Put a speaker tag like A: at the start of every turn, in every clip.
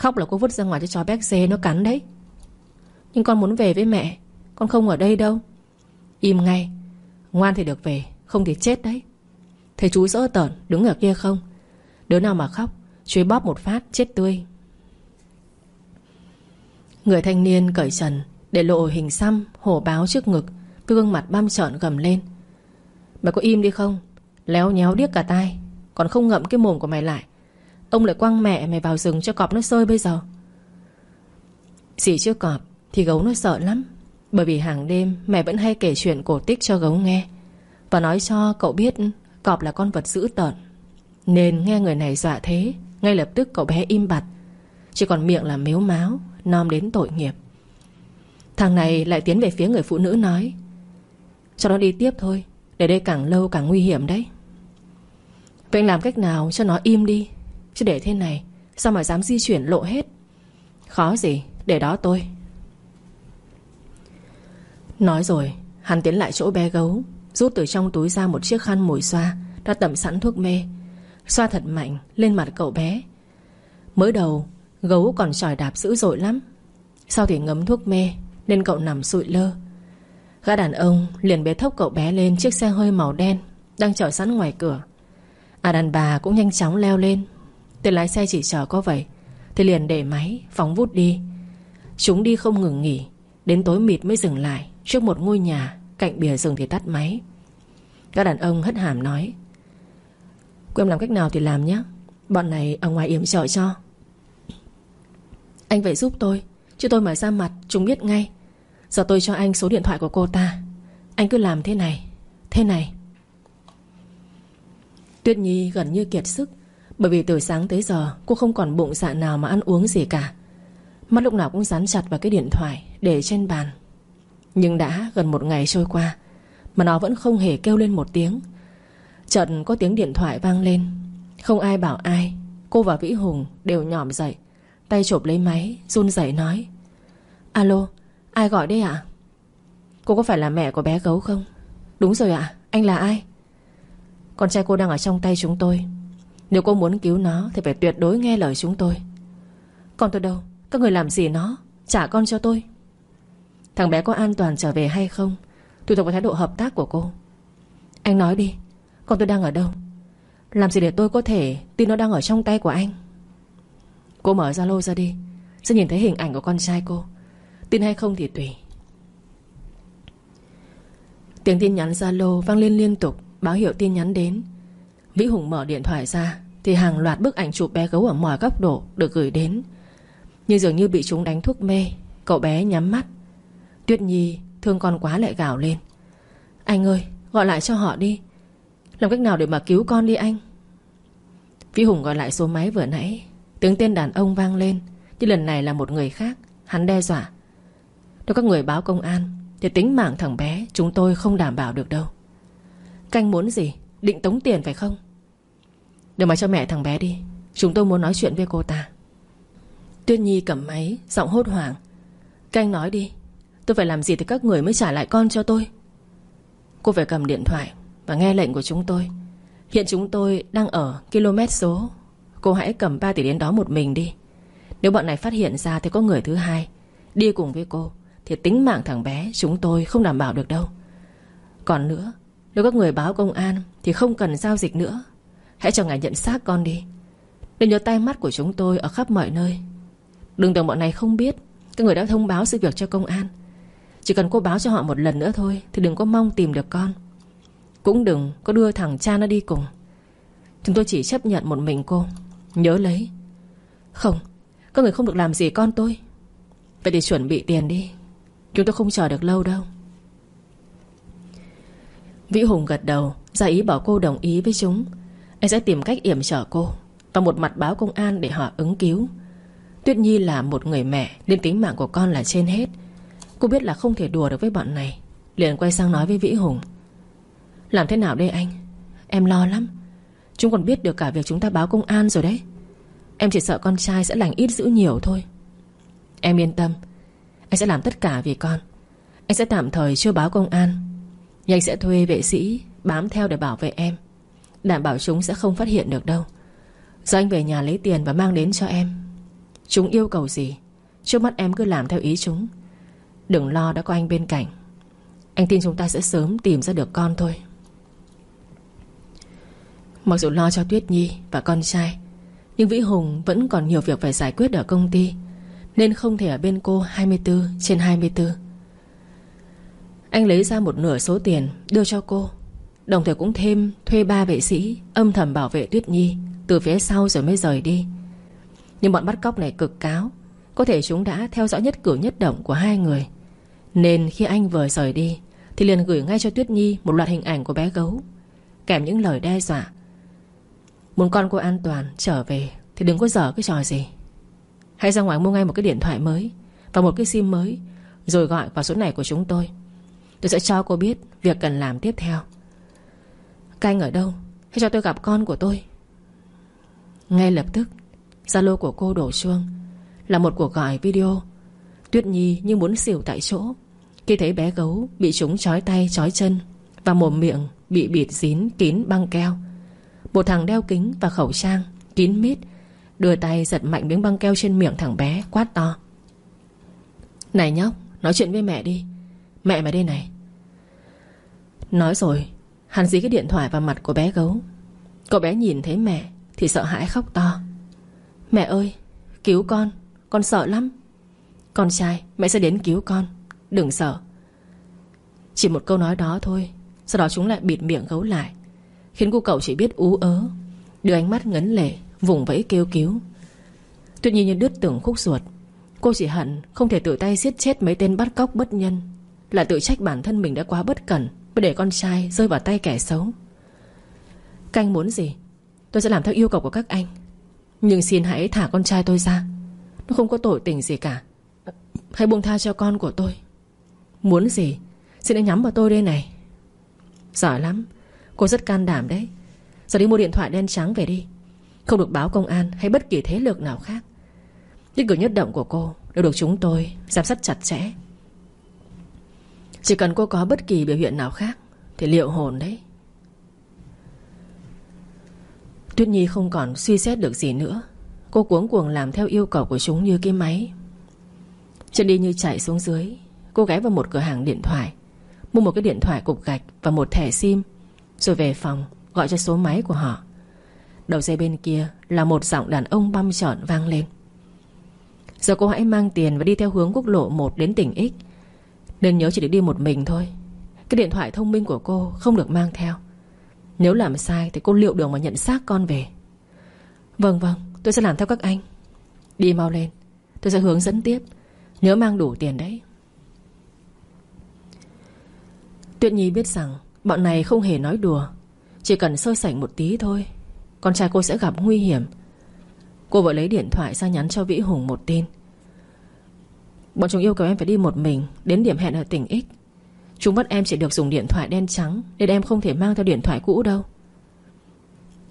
A: Khóc là cô vứt ra ngoài cho chó béc dê nó cắn đấy. Nhưng con muốn về với mẹ, Con không ở đây đâu. Im ngay, Ngoan thì được về, Không thì chết đấy. Thầy chú dỡ tởn, đứng ở kia không? Đứa nào mà khóc Chú bóp một phát, chết tươi. Người thanh niên cởi trần Để lộ hình xăm, hổ báo trước ngực Cái gương mặt băm trợn gầm lên. Mày có im đi không? Léo nhéo điếc cả tai, Còn không ngậm cái mồm của mày lại. Ông lại quăng mẹ mày vào rừng cho cọp nó sơi bây giờ. Dì chưa cọp Thì gấu nó sợ lắm, Bởi vì hàng đêm mẹ vẫn hay kể chuyện cổ tích cho gấu nghe. Và nói cho cậu biết Cọp là con vật dữ tợn. Nên nghe người này dọa thế, Ngay lập tức cậu bé im bặt. Chỉ còn miệng là mếu máo Nom đến tội nghiệp. Thằng này lại tiến về phía người phụ nữ nói, Cho nó đi tiếp thôi, Để đây càng lâu càng nguy hiểm đấy. Vậy làm cách nào cho nó im đi? Chứ để thế này, Sao mà dám di chuyển lộ hết? Khó gì, để đó tôi. Nói rồi, Hắn tiến lại chỗ bé gấu, Rút từ trong túi ra một chiếc khăn mùi xoa, Đã tẩm sẵn thuốc mê. Xoa thật mạnh, lên mặt cậu bé. Mới đầu, Gấu còn tròi đạp dữ dội lắm. Sau thì ngấm thuốc mê, Nên cậu nằm sụi lơ. Gã đàn ông liền bế thốc cậu bé lên Chiếc xe hơi màu đen, Đang chờ sẵn ngoài cửa. À đàn bà cũng nhanh chóng leo lên. Tên lái xe chỉ chờ có vậy. Thì liền để máy, phóng vút đi. Chúng đi không ngừng nghỉ. Đến tối mịt mới dừng lại, Trước một ngôi nhà, Cạnh bìa rừng thì tắt máy. Các đàn ông hất hàm nói Cô em làm cách nào thì làm nhé Bọn này ở ngoài yểm trợ cho. Anh phải giúp tôi, Chứ tôi mở ra mặt, chúng biết ngay. Giờ tôi cho anh số điện thoại của cô ta. Anh cứ làm thế này Thế này. Tuyết Nhi gần như kiệt sức. Bởi vì từ sáng tới giờ, Cô không còn bụng dạ nào mà ăn uống gì cả. Mắt lúc nào cũng dán chặt vào cái điện thoại Để trên bàn. Nhưng đã gần một ngày trôi qua, Mà nó vẫn không hề kêu lên một tiếng. Chợt có tiếng điện thoại vang lên. Không ai bảo ai, Cô và Vĩ Hùng đều nhỏm dậy, Tay chộp lấy máy, Run rẩy nói, Alo, ai gọi đây ạ? Cô có phải là mẹ của bé gấu không? Đúng rồi ạ, anh là ai? Con trai cô đang ở trong tay chúng tôi. Nếu cô muốn cứu nó Thì phải tuyệt đối nghe lời chúng tôi. Còn tôi đâu? Các người làm gì nó? Trả con cho tôi. Thằng bé có an toàn trở về hay không? Tùy thuộc vào thái độ hợp tác của cô. Anh nói đi. Còn tôi đang ở đâu? Làm gì để tôi có thể tin nó đang ở trong tay của anh? Cô mở Zalo ra đi. Sẽ nhìn thấy hình ảnh của con trai cô. Tin hay không thì tùy. Tiếng tin nhắn Zalo vang lên liên tục. Báo hiệu tin nhắn đến. Vĩ Hùng mở điện thoại ra, Thì hàng loạt bức ảnh chụp bé gấu ở mọi góc độ Được gửi đến. Nhưng dường như bị chúng đánh thuốc mê, Cậu bé nhắm mắt. Tuyết Nhi thương con quá lại gào lên. Anh ơi, gọi lại cho họ đi. Làm cách nào để mà cứu con đi anh? Vĩ Hùng gọi lại số máy vừa nãy. Tiếng tên đàn ông vang lên, Nhưng lần này là một người khác, Hắn đe dọa. Nếu các người báo công an, Thì tính mạng thằng bé chúng tôi không đảm bảo được đâu. Canh muốn gì, Định tống tiền phải không? Đừng mà cho mẹ thằng bé đi. Chúng tôi muốn nói chuyện với cô ta. Tuyết Nhi cầm máy, Giọng hốt hoảng. Canh nói đi. Tôi phải làm gì thì các người mới trả lại con cho tôi? Cô phải cầm điện thoại Và nghe lệnh của chúng tôi. Hiện chúng tôi đang ở km số. Cô hãy cầm 3 tỷ đến đó một mình đi. Nếu bọn này phát hiện ra thì có người thứ hai. Đi cùng với cô Thì tính mạng thằng bé chúng tôi không đảm bảo được đâu. Còn nữa, Nếu các người báo công an Thì không cần giao dịch nữa. Hãy cho ngài nhận xác con đi. Đừng nhớ tay mắt của chúng tôi ở khắp mọi nơi. Đừng tưởng bọn này không biết Các người đã thông báo sự việc cho công an. Chỉ cần cô báo cho họ một lần nữa thôi, Thì đừng có mong tìm được con. Cũng đừng có đưa thằng cha nó đi cùng. Chúng tôi chỉ chấp nhận một mình cô. Nhớ lấy. Không Các người không được làm gì con tôi. Vậy thì chuẩn bị tiền đi. Chúng tôi không chờ được lâu đâu. Vĩ Hùng gật đầu, Ra ý bảo cô đồng ý với chúng. Anh sẽ tìm cách yểm trở cô Và một mặt báo công an để họ ứng cứu. Tuyết Nhi là một người mẹ, Nên tính mạng của con là trên hết. Cô biết là không thể đùa được với bọn này, Liền quay sang nói với Vĩ Hùng. Làm thế nào đây anh? Em lo lắm. Chúng còn biết được cả việc chúng ta báo công an rồi đấy. Em chỉ sợ con trai sẽ lành ít dữ nhiều thôi. Em yên tâm. Anh sẽ làm tất cả vì con. Anh sẽ tạm thời chưa báo công an. Nhưng anh sẽ thuê vệ sĩ Bám theo để bảo vệ em. Đảm bảo chúng sẽ không phát hiện được đâu. Giờ anh về nhà lấy tiền và mang đến cho em. Chúng yêu cầu gì? Trước mắt em cứ làm theo ý chúng. Đừng lo, đã có anh bên cạnh. Anh tin chúng ta sẽ sớm tìm ra được con thôi. Mặc dù lo cho Tuyết Nhi và con trai, Nhưng Vĩ Hùng vẫn còn nhiều việc phải giải quyết ở công ty, Nên không thể ở bên cô 24 trên 24 Anh lấy ra một nửa số tiền đưa cho cô. Đồng thời cũng thêm thuê ba vệ sĩ, Âm thầm bảo vệ Tuyết Nhi, Từ phía sau rồi mới rời đi. Nhưng bọn bắt cóc này cực cáo, Có thể chúng đã theo dõi nhất cử nhất động của hai người. Nên khi anh vừa rời đi, Thì liền gửi ngay cho Tuyết Nhi Một loạt hình ảnh của bé gấu, Kèm những lời đe dọa. Muốn con cô an toàn trở về Thì đừng có dở cái trò gì. Hãy ra ngoài mua ngay một cái điện thoại mới Và một cái sim mới, Rồi gọi vào số này của chúng tôi. Tôi sẽ cho cô biết việc cần làm tiếp theo. Canh ở đâu? Hãy cho tôi gặp con của tôi? Ngay lập tức, Zalo của cô đổ chuông. Là một cuộc gọi video. Tuyết Nhi như muốn xỉu tại chỗ. Khi thấy bé gấu bị chúng chói tay, chói chân Và mồm miệng bị bịt dín kín băng keo, Một thằng đeo kính và khẩu trang Kín mít Đưa tay giật mạnh miếng băng keo trên miệng thằng bé, Quát to. Này nhóc, nói chuyện với mẹ đi. Mẹ mày đây này. Nói rồi. Hắn dí cái điện thoại vào mặt của bé gấu. Cậu bé nhìn thấy mẹ Thì sợ hãi khóc to. Mẹ ơi, cứu con Con sợ lắm. Con trai, mẹ sẽ đến cứu con, Đừng sợ. Chỉ một câu nói đó thôi, Sau đó chúng lại bịt miệng gấu lại, Khiến cô cậu chỉ biết ú ớ, Đưa ánh mắt ngấn lệ, Vùng vẫy kêu cứu. Tuy nhiên như đứt từng khúc ruột, Cô chỉ hận không thể tự tay giết chết mấy tên bắt cóc bất nhân, Là tự trách bản thân mình đã quá bất cẩn. Mới để con trai rơi vào tay kẻ xấu. Canh muốn gì? Tôi sẽ làm theo yêu cầu của các anh. Nhưng xin hãy thả con trai tôi ra. Nó không có tội tình gì cả. Hãy buông tha cho con của tôi. Muốn gì? Xin hãy nhắm vào tôi đây này. Giỏi lắm. Cô rất can đảm đấy. Giờ đi mua điện thoại đen trắng về đi. Không được báo công an hay bất kỳ thế lực nào khác. Những cử nhất động của cô Đều được chúng tôi giám sát chặt chẽ chỉ cần cô có bất kỳ biểu hiện nào khác Thì liệu hồn đấy. Tuyết Nhi không còn suy xét được gì nữa. Cô cuống cuồng làm theo yêu cầu của chúng như cái máy. Chân đi như chạy xuống dưới. Cô ghé vào một cửa hàng điện thoại. Mua một cái điện thoại cục gạch Và một thẻ sim, Rồi về phòng, gọi cho số máy của họ. Đầu dây bên kia là một giọng đàn ông băm trọn vang lên. Giờ cô hãy mang tiền và đi theo hướng quốc lộ 1 đến tỉnh X nên nhớ chỉ được đi một mình thôi. Cái điện thoại thông minh của cô không được mang theo. Nếu làm sai thì cô liệu đường mà nhận xác con về. Vâng vâng Tôi sẽ làm theo các anh. Đi mau lên, Tôi sẽ hướng dẫn tiếp. Nhớ mang đủ tiền đấy. Tuyết Nhi biết rằng Bọn này không hề nói đùa. Chỉ cần sơ sảnh một tí thôi, Con trai cô sẽ gặp nguy hiểm. Cô vội lấy điện thoại ra nhắn cho Vĩ Hùng một tin. Bọn chúng yêu cầu em phải đi một mình, Đến điểm hẹn ở tỉnh X. Chúng bắt em chỉ được dùng điện thoại đen trắng, Nên em không thể mang theo điện thoại cũ đâu.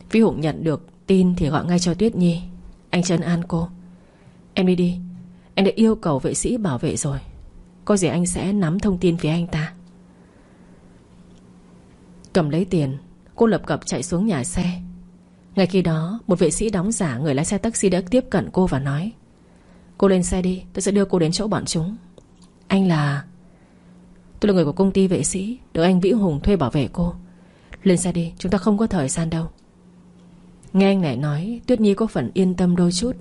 A: Phi Hùng nhận được tin Thì gọi ngay cho Tuyết Nhi. Anh chân an cô, Em đi đi Anh đã yêu cầu vệ sĩ bảo vệ rồi. Có gì anh sẽ nắm thông tin phía anh ta. Cầm lấy tiền, Cô lập cập chạy xuống nhà xe. Ngay khi đó, Một vệ sĩ đóng giả người lái xe taxi đã tiếp cận cô và nói Cô lên xe đi, Tôi sẽ đưa cô đến chỗ bọn chúng. Anh là Tôi là người của công ty vệ sĩ, Được anh Vĩ Hùng thuê bảo vệ cô. Lên xe đi, chúng ta không có thời gian đâu. Nghe anh này nói, Tuyết Nhi có phần yên tâm đôi chút.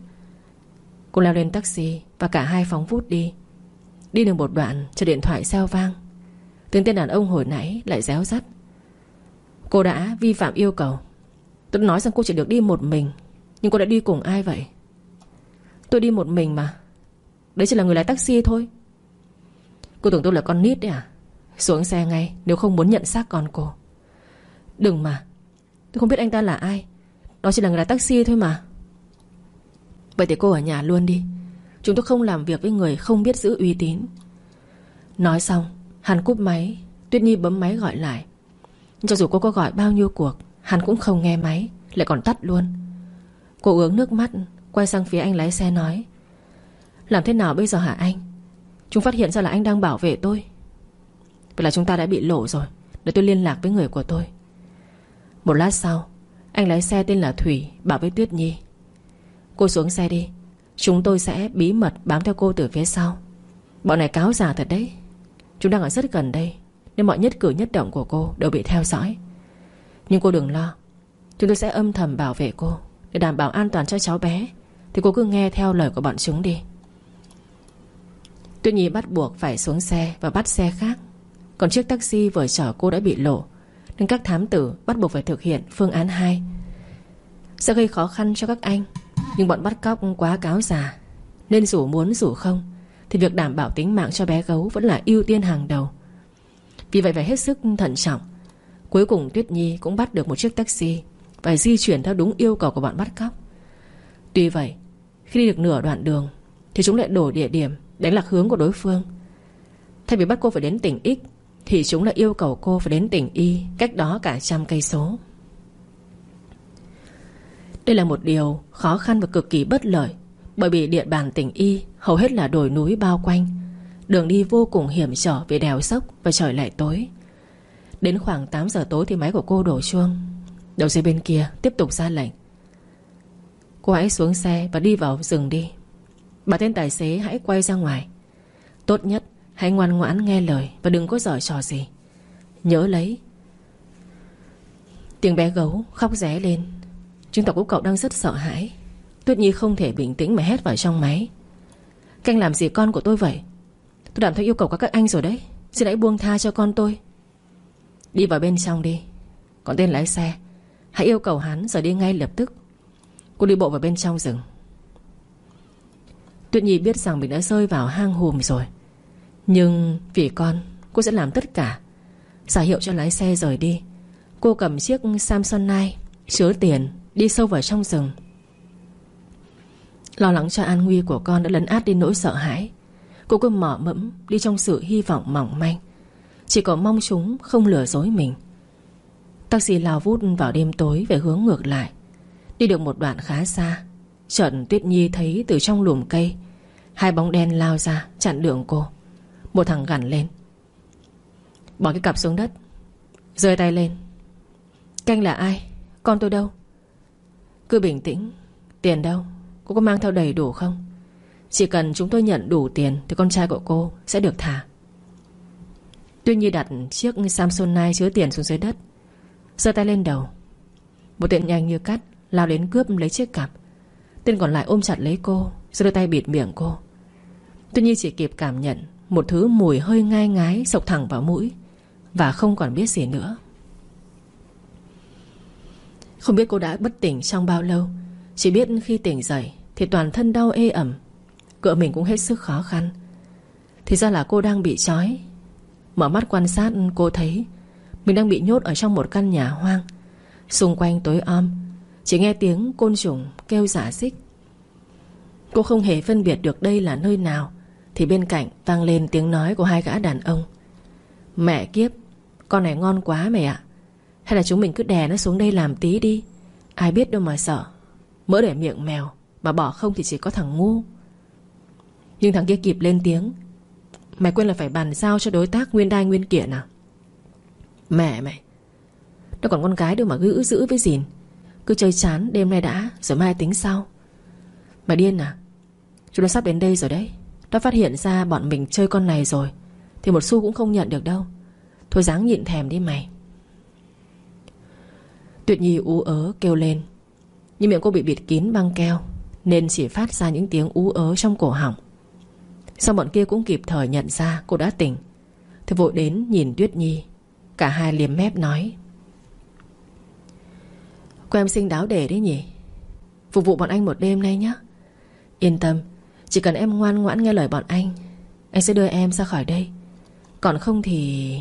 A: Cô leo lên taxi Và cả hai phóng vút đi. Đi được một đoạn cho điện thoại xeo vang. Tiếng tên đàn ông hồi nãy lại réo rắt. Cô đã vi phạm yêu cầu. Tôi nói rằng cô chỉ được đi một mình, Nhưng cô đã đi cùng ai vậy? Tôi đi một mình mà. Đấy chỉ là người lái taxi thôi. Cô tưởng tôi là con nít đấy à? Xuống xe ngay, nếu không muốn nhận xác con cô. Đừng mà. Tôi không biết anh ta là ai. Đó chỉ là người lái taxi thôi mà. Vậy thì cô ở nhà luôn đi. Chúng tôi không làm việc với người không biết giữ uy tín. Nói xong hàn cúp máy. Tuyết Nhi bấm máy gọi lại. Cho dù cô có gọi bao nhiêu cuộc, Hắn cũng không nghe máy, Lại còn tắt luôn. Cô uống nước mắt. Quay sang phía anh lái xe nói, Làm thế nào bây giờ hả anh? Chúng phát hiện ra là anh đang bảo vệ tôi. Vậy là chúng ta đã bị lộ rồi, Để tôi liên lạc với người của tôi. Một lát sau, Anh lái xe tên là Thủy Bảo với Tuyết Nhi, Cô xuống xe đi, Chúng tôi sẽ bí mật bám theo cô từ phía sau. Bọn này cáo già thật đấy, Chúng đang ở rất gần đây, Nên mọi nhất cử nhất động của cô đều bị theo dõi. Nhưng cô đừng lo, Chúng tôi sẽ âm thầm bảo vệ cô, Để đảm bảo an toàn cho cháu bé. Thì cô cứ nghe theo lời của bọn chúng đi. Tuyết Nhi bắt buộc phải xuống xe Và bắt xe khác. Còn chiếc taxi vừa chở cô đã bị lộ, Nên các thám tử bắt buộc phải thực hiện phương án 2 Sẽ gây khó khăn cho các anh, Nhưng bọn bắt cóc quá cáo già, Nên dù muốn dù không, Thì việc đảm bảo tính mạng cho bé gấu Vẫn là ưu tiên hàng đầu. Vì vậy phải hết sức thận trọng. Cuối cùng Tuyết Nhi cũng bắt được một chiếc taxi Và di chuyển theo đúng yêu cầu của bọn bắt cóc. Tuy vậy khi đi được nửa đoạn đường, Thì chúng lại đổi địa điểm, Đánh lạc hướng của đối phương. Thay vì bắt cô phải đến tỉnh X, Thì chúng lại yêu cầu cô phải đến tỉnh Y, Cách đó cả trăm cây số. Đây là một điều khó khăn và cực kỳ bất lợi, Bởi vì địa bàn tỉnh Y Hầu hết là đồi núi bao quanh. Đường đi vô cùng hiểm trở vì đèo sốc Và trời lại tối. Đến khoảng 8 giờ tối thì máy của cô đổ chuông. Đầu dây bên kia tiếp tục ra lệnh. Cô hãy xuống xe và đi vào rừng đi. Bà tên tài xế hãy quay ra ngoài. Tốt nhất, hãy ngoan ngoãn nghe lời Và đừng có giở trò gì. Nhớ lấy. Tiếng bé gấu khóc ré lên. Chứng tỏ của cậu đang rất sợ hãi. Tuyết Nhi không thể bình tĩnh mà hét vào trong máy. Canh làm gì con của tôi vậy? Tôi đảm theo yêu cầu của các anh rồi đấy. Xin hãy buông tha cho con tôi. Đi vào bên trong đi. Còn tên lái xe. Hãy yêu cầu hắn rời đi ngay lập tức. Cô đi bộ vào bên trong rừng. Tuyết Nhi biết rằng mình đã rơi vào hang hùm rồi. Nhưng vì con, Cô sẽ làm tất cả, Giả hiệu cho lái xe rời đi. Cô cầm chiếc Samsonite Chứa tiền, Đi sâu vào trong rừng. Lo lắng cho an nguy của con đã lấn át đi nỗi sợ hãi. Cô cứ mỏ mẫm Đi trong sự hy vọng mỏng manh. Chỉ có mong chúng không lừa dối mình. Taxi lao vút vào đêm tối Về hướng ngược lại. Đi được một đoạn khá xa Trận Tuyết Nhi thấy từ trong lùm cây, Hai bóng đen lao ra chặn đường cô. Một thằng gằn lên. Bỏ cái cặp xuống đất rơi tay lên. Canh là ai? Con tôi đâu? Cứ bình tĩnh, Tiền đâu? Cô có mang theo đầy đủ không? Chỉ cần chúng tôi nhận đủ tiền Thì con trai của cô sẽ được thả. Tuyết Nhi đặt chiếc Samsonite chứa tiền xuống dưới đất, giơ tay lên đầu. Một tiện nhanh như cắt Lao đến cướp lấy chiếc cặp. Tên còn lại ôm chặt lấy cô Rồi đưa tay bịt miệng cô. Tuy nhiên chỉ kịp cảm nhận, Một thứ mùi hơi ngai ngái sộc thẳng vào mũi, Và không còn biết gì nữa. Không biết cô đã bất tỉnh trong bao lâu, Chỉ biết khi tỉnh dậy Thì toàn thân đau ê ẩm Cựa mình cũng hết sức khó khăn. Thì ra là cô đang bị trói. Mở mắt quan sát, cô thấy Mình đang bị nhốt ở trong một căn nhà hoang, Xung quanh tối om chỉ nghe tiếng côn trùng kêu giả xích Cô không hề phân biệt được đây là nơi nào, Thì bên cạnh vang lên tiếng nói của hai gã đàn ông. Mẹ kiếp, Con này ngon quá mẹ ạ. Hay là chúng mình cứ đè nó xuống đây làm tí đi. Ai biết đâu mà sợ. Mỡ để miệng mèo, Mà bỏ không thì chỉ có thằng ngu. Nhưng thằng kia kịp lên tiếng. Mày quên là phải bàn giao cho đối tác Nguyên đai nguyên kiện à? Mẹ mày, Nó còn con gái đâu mà gữ giữ với gìn cứ chơi chán, đêm nay đã, Rồi mai tính sau. Mày điên à Chúng nó sắp đến đây rồi đấy. Nó phát hiện ra bọn mình chơi con này rồi, Thì một xu cũng không nhận được đâu. Thôi dáng nhịn thèm đi mày. Tuyệt nhi ú ớ kêu lên. Nhưng miệng cô bị bịt kín băng keo, Nên chỉ phát ra những tiếng ú ớ trong cổ họng. Sau bọn kia cũng kịp thời nhận ra cô đã tỉnh, Thì vội đến nhìn Tuyết Nhi. Cả hai liếm mép nói Cô em xinh đáo để đấy nhỉ? Phục vụ bọn anh một đêm nay nhé Yên tâm, Chỉ cần em ngoan ngoãn nghe lời bọn anh Anh sẽ đưa em ra khỏi đây. Còn không thì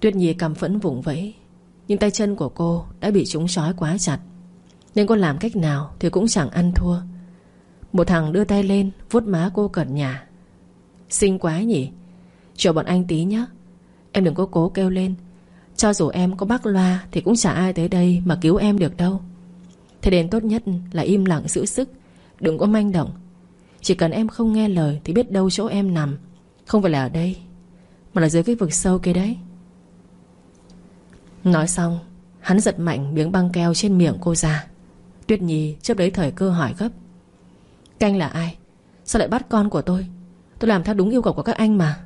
A: Tuyết Nhi cầm phẫn vùng vẫy, Nhưng tay chân của cô đã bị chúng trói quá chặt. Nên cô làm cách nào Thì cũng chẳng ăn thua. Một thằng đưa tay lên, vuốt má cô cẩn nhà Xinh quá nhỉ? Chờ bọn anh tí nhé Em đừng có cố kêu lên cho dù em có bác loa Thì cũng chả ai tới đây mà cứu em được đâu. Thế nên tốt nhất là im lặng giữ sức, Đừng có manh động. Chỉ cần em không nghe lời Thì biết đâu chỗ em nằm, Không phải là ở đây, Mà là dưới cái vực sâu kia đấy. Nói xong, Hắn giật mạnh miếng băng keo trên miệng cô ra Tuyết Nhi trước đấy thời cơ hỏi gấp. Canh là ai? Sao lại bắt con của tôi? Tôi làm theo đúng yêu cầu của các anh mà.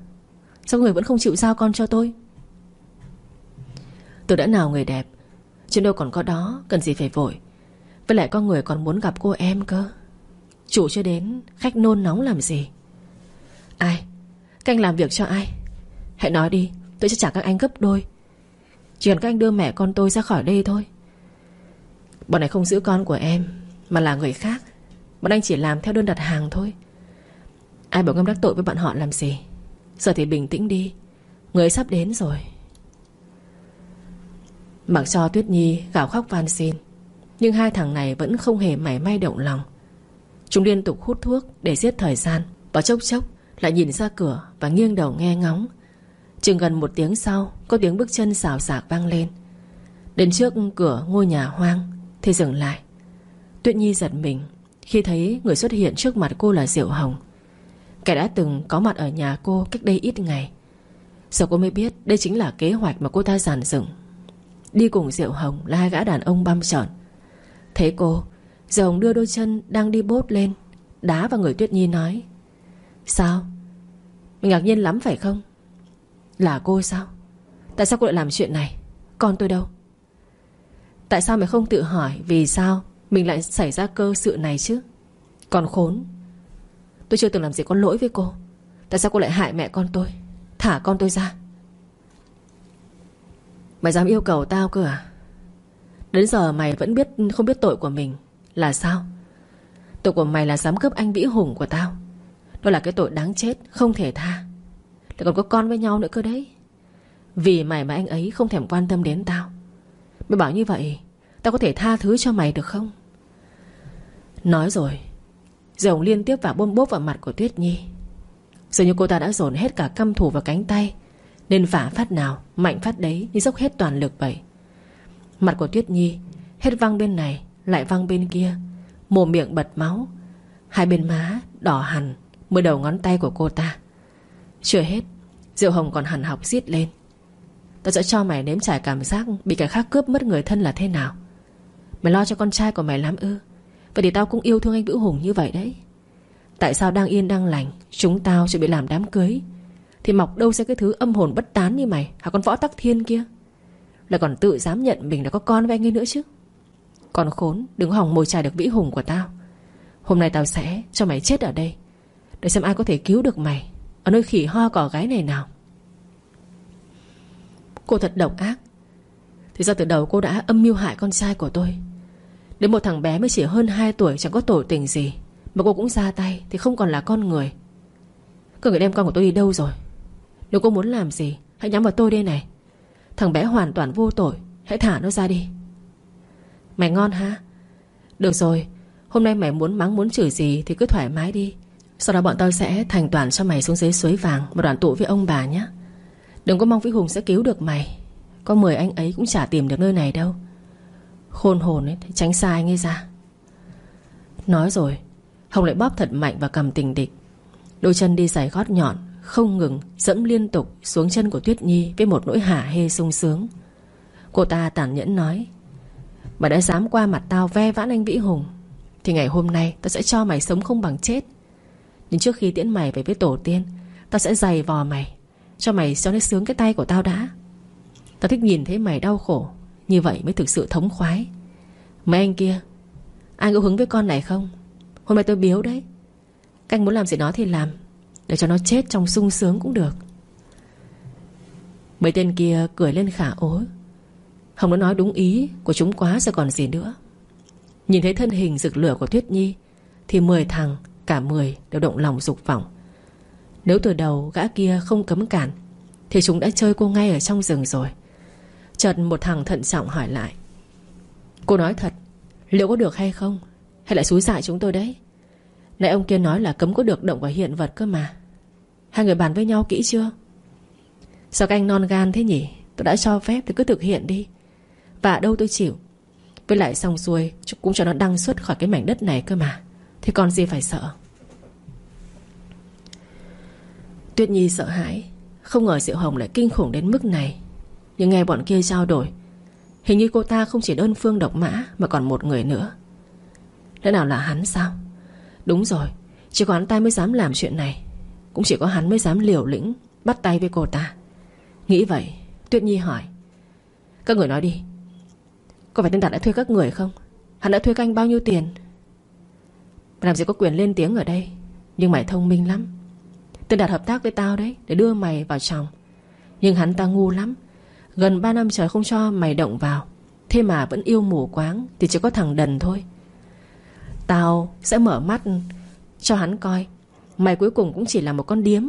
A: Sao người vẫn không chịu giao con cho tôi? Tôi đã nào người đẹp. Chứ đâu còn có đó, Cần gì phải vội. Với lại con người còn muốn gặp cô em cơ. Chủ chưa đến, Khách nôn nóng làm gì? Ai? Các anh làm việc cho ai? Hãy nói đi, Tôi sẽ trả các anh gấp đôi. Chỉ cần các anh đưa mẹ con tôi ra khỏi đây thôi. Bọn này không giữ con của em, Mà là người khác. Bọn anh chỉ làm theo đơn đặt hàng thôi. Ai bảo em đắc tội với bọn họ làm gì? Giờ thì bình tĩnh đi. Người sắp đến rồi. Mặc cho Tuyết Nhi gào khóc van xin, Nhưng hai thằng này vẫn không hề mảy may động lòng. Chúng liên tục hút thuốc Để giết thời gian, Và chốc chốc lại nhìn ra cửa Và nghiêng đầu nghe ngóng. Chừng gần một tiếng sau, Có tiếng bước chân xào xạc vang lên. Đến trước cửa ngôi nhà hoang, Thì dừng lại. Tuyết Nhi giật mình Khi thấy người xuất hiện trước mặt cô là Diệu Hồng. Kẻ đã từng có mặt ở nhà cô cách đây ít ngày. Giờ cô mới biết Đây chính là kế hoạch mà cô ta giàn dựng. Đi cùng Diệu Hồng là hai gã đàn ông băm trọn Thế cô Diệu Hồng đưa đôi chân đang đi bốt lên, Đá vào người Tuyết Nhi nói, Sao? Mình ngạc nhiên lắm phải không? Là cô sao? Tại sao cô lại làm chuyện này? Con tôi đâu? Tại sao mày không tự hỏi Vì sao mình lại xảy ra cơ sự này chứ? Còn khốn. Tôi chưa từng làm gì có lỗi với cô. Tại sao cô lại hại mẹ con tôi? Thả con tôi ra. Mày dám yêu cầu tao cơ à? Đến giờ mày vẫn biết, không biết tội của mình Là sao? Tội của mày là dám cướp anh Vĩ Hùng của tao. Đó là cái tội đáng chết, Không thể tha. Lại còn có con với nhau nữa cơ đấy. Vì mày mà anh ấy không thèm quan tâm đến tao. Mày bảo như vậy, Tao có thể tha thứ cho mày được không? Nói rồi Rồng liên tiếp vào bôm bốp vào mặt của Tuyết Nhi. Dường như cô ta đã dồn hết cả căm thủ vào cánh tay nên vả phát nào, Mạnh phát đấy, như dốc hết toàn lực vậy. Mặt của Tuyết Nhi, Hết văng bên này, lại văng bên kia. Mồm miệng bật máu. Hai bên má đỏ hẳn Mưa đầu ngón tay của cô ta. Chưa hết, Diệu Hồng còn hẳn học giết lên. Tao sẽ cho mày nếm trải cảm giác Bị kẻ khác cướp mất người thân là thế nào. Mày lo cho con trai của mày lắm ư. Vậy thì tao cũng yêu thương anh Vũ Hùng như vậy đấy. Tại sao đang yên đang lành, Chúng tao chuẩn bị làm đám cưới? Thì mọc đâu ra cái thứ âm hồn bất tán như mày? Hả con võ tắc thiên kia? Lại còn tự dám nhận mình là có con với anh ấy nữa chứ? Còn khốn, Đừng hỏng mồi trài được Vĩ Hùng của tao. Hôm nay tao sẽ cho mày chết ở đây, Để xem ai có thể cứu được mày. Ở nơi khỉ ho cỏ gái này nào. Cô thật độc ác. Thì ra từ đầu cô đã âm mưu hại con trai của tôi. Đến một thằng bé mới chỉ hơn 2 tuổi Chẳng có tội tình gì, Mà cô cũng ra tay Thì không còn là con người. Cơ người đem con của tôi đi đâu rồi? Nếu cô muốn làm gì, Hãy nhắm vào tôi đây này. Thằng bé hoàn toàn vô tội, Hãy thả nó ra đi. Mày ngon ha? Được rồi, Hôm nay mày muốn mắng muốn chửi gì Thì cứ thoải mái đi. Sau đó bọn tao sẽ thành toàn cho mày xuống dưới suối vàng, Một đoàn tụ với ông bà nhé. Đừng có mong Vĩ Hùng sẽ cứu được mày. Có mười anh ấy cũng chả tìm được nơi này đâu. Khôn hồn ấy thì tránh xa anh ấy ra. Nói rồi, Hồng lại bóp thật mạnh và cầm tình địch. Đôi chân đi giày gót nhọn không ngừng dẫm liên tục xuống chân của Tuyết Nhi Với một nỗi hả hê sung sướng. Cô ta tàn nhẫn nói Mày đã dám qua mặt tao ve vãn anh Vĩ Hùng, Thì ngày hôm nay Tao sẽ cho mày sống không bằng chết. Nhưng trước khi tiễn mày về với tổ tiên, Tao sẽ giày vò mày, Cho mày cho nó sướng cái tay của tao đã. Tao thích nhìn thấy mày đau khổ, như vậy mới thực sự thống khoái. Mấy anh kia Anh có hứng với con này không? Hôm nay tôi biếu đấy. Canh muốn làm gì đó thì làm. Để cho nó chết trong sung sướng cũng được. Mấy tên kia cười lên khả ố. Hồng đã nói đúng ý Của chúng quá rồi còn gì nữa. Nhìn thấy thân hình rực lửa của Tuyết Nhi, Thì 10 thằng, Cả 10 đều động lòng dục vọng. Nếu từ đầu gã kia không cấm cản, Thì chúng đã chơi cô ngay ở trong rừng rồi. Chợt một thằng thận trọng hỏi lại. Cô nói thật, Liệu có được hay không? Hay lại xúi dại chúng tôi đấy? Nãy ông kia nói là cấm có được động vào hiện vật cơ mà. Hai người bàn với nhau kỹ chưa? Sao các anh non gan thế nhỉ? Tôi đã cho phép thì cứ thực hiện đi. Và đâu tôi chịu? Với lại xong xuôi Cũng cho nó đăng xuất khỏi cái mảnh đất này cơ mà. Thì còn gì phải sợ? Tuyết Nhi sợ hãi. Không ngờ Diệu Hồng lại kinh khủng đến mức này. Nhưng nghe bọn kia trao đổi, Hình như cô ta không chỉ đơn phương độc mã Mà còn một người nữa. Lẽ nào là hắn sao? Đúng rồi, Chỉ có hắn ta mới dám làm chuyện này. Cũng chỉ có hắn mới dám liều lĩnh Bắt tay với cô ta. Nghĩ vậy, Tuyết Nhi hỏi. Các người nói đi, Có phải tên Đạt đã thuê các người không? Hắn đã thuê canh bao nhiêu tiền? Làm gì có quyền lên tiếng ở đây? Nhưng mày thông minh lắm. Tên Đạt hợp tác với tao đấy, Để đưa mày vào chồng. Nhưng hắn ta ngu lắm. Gần 3 năm trời không cho mày động vào. Thế mà vẫn yêu mù quáng, Thì chỉ có thằng đần thôi. Tao sẽ mở mắt Cho hắn coi. Mày cuối cùng cũng chỉ là một con điếm.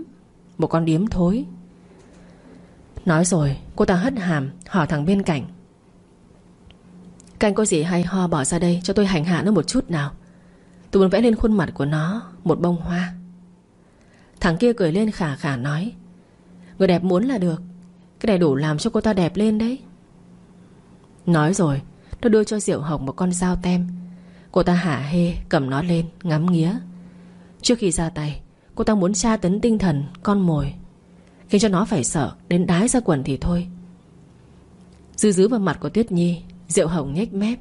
A: Một con điếm thối Nói rồi, cô ta hất hàm, Hỏi thằng bên cạnh. Canh có gì hay ho bỏ ra đây Cho tôi hành hạ nó một chút nào. Tôi muốn vẽ lên khuôn mặt của nó Một bông hoa. Thằng kia cười lên khả khả nói, Người đẹp muốn là được. Cái này đủ làm cho cô ta đẹp lên đấy. Nói rồi, Nó đưa cho Diệu Hồng một con dao tem. Cô ta hả hê cầm nó lên, Ngắm nghía. Trước khi ra tay, Cô ta muốn tra tấn tinh thần, con mồi. Khiến cho nó phải sợ, Đến đái ra quần thì thôi. Dư dứ vào mặt của Tuyết Nhi, rượu Hồng nhếch mép.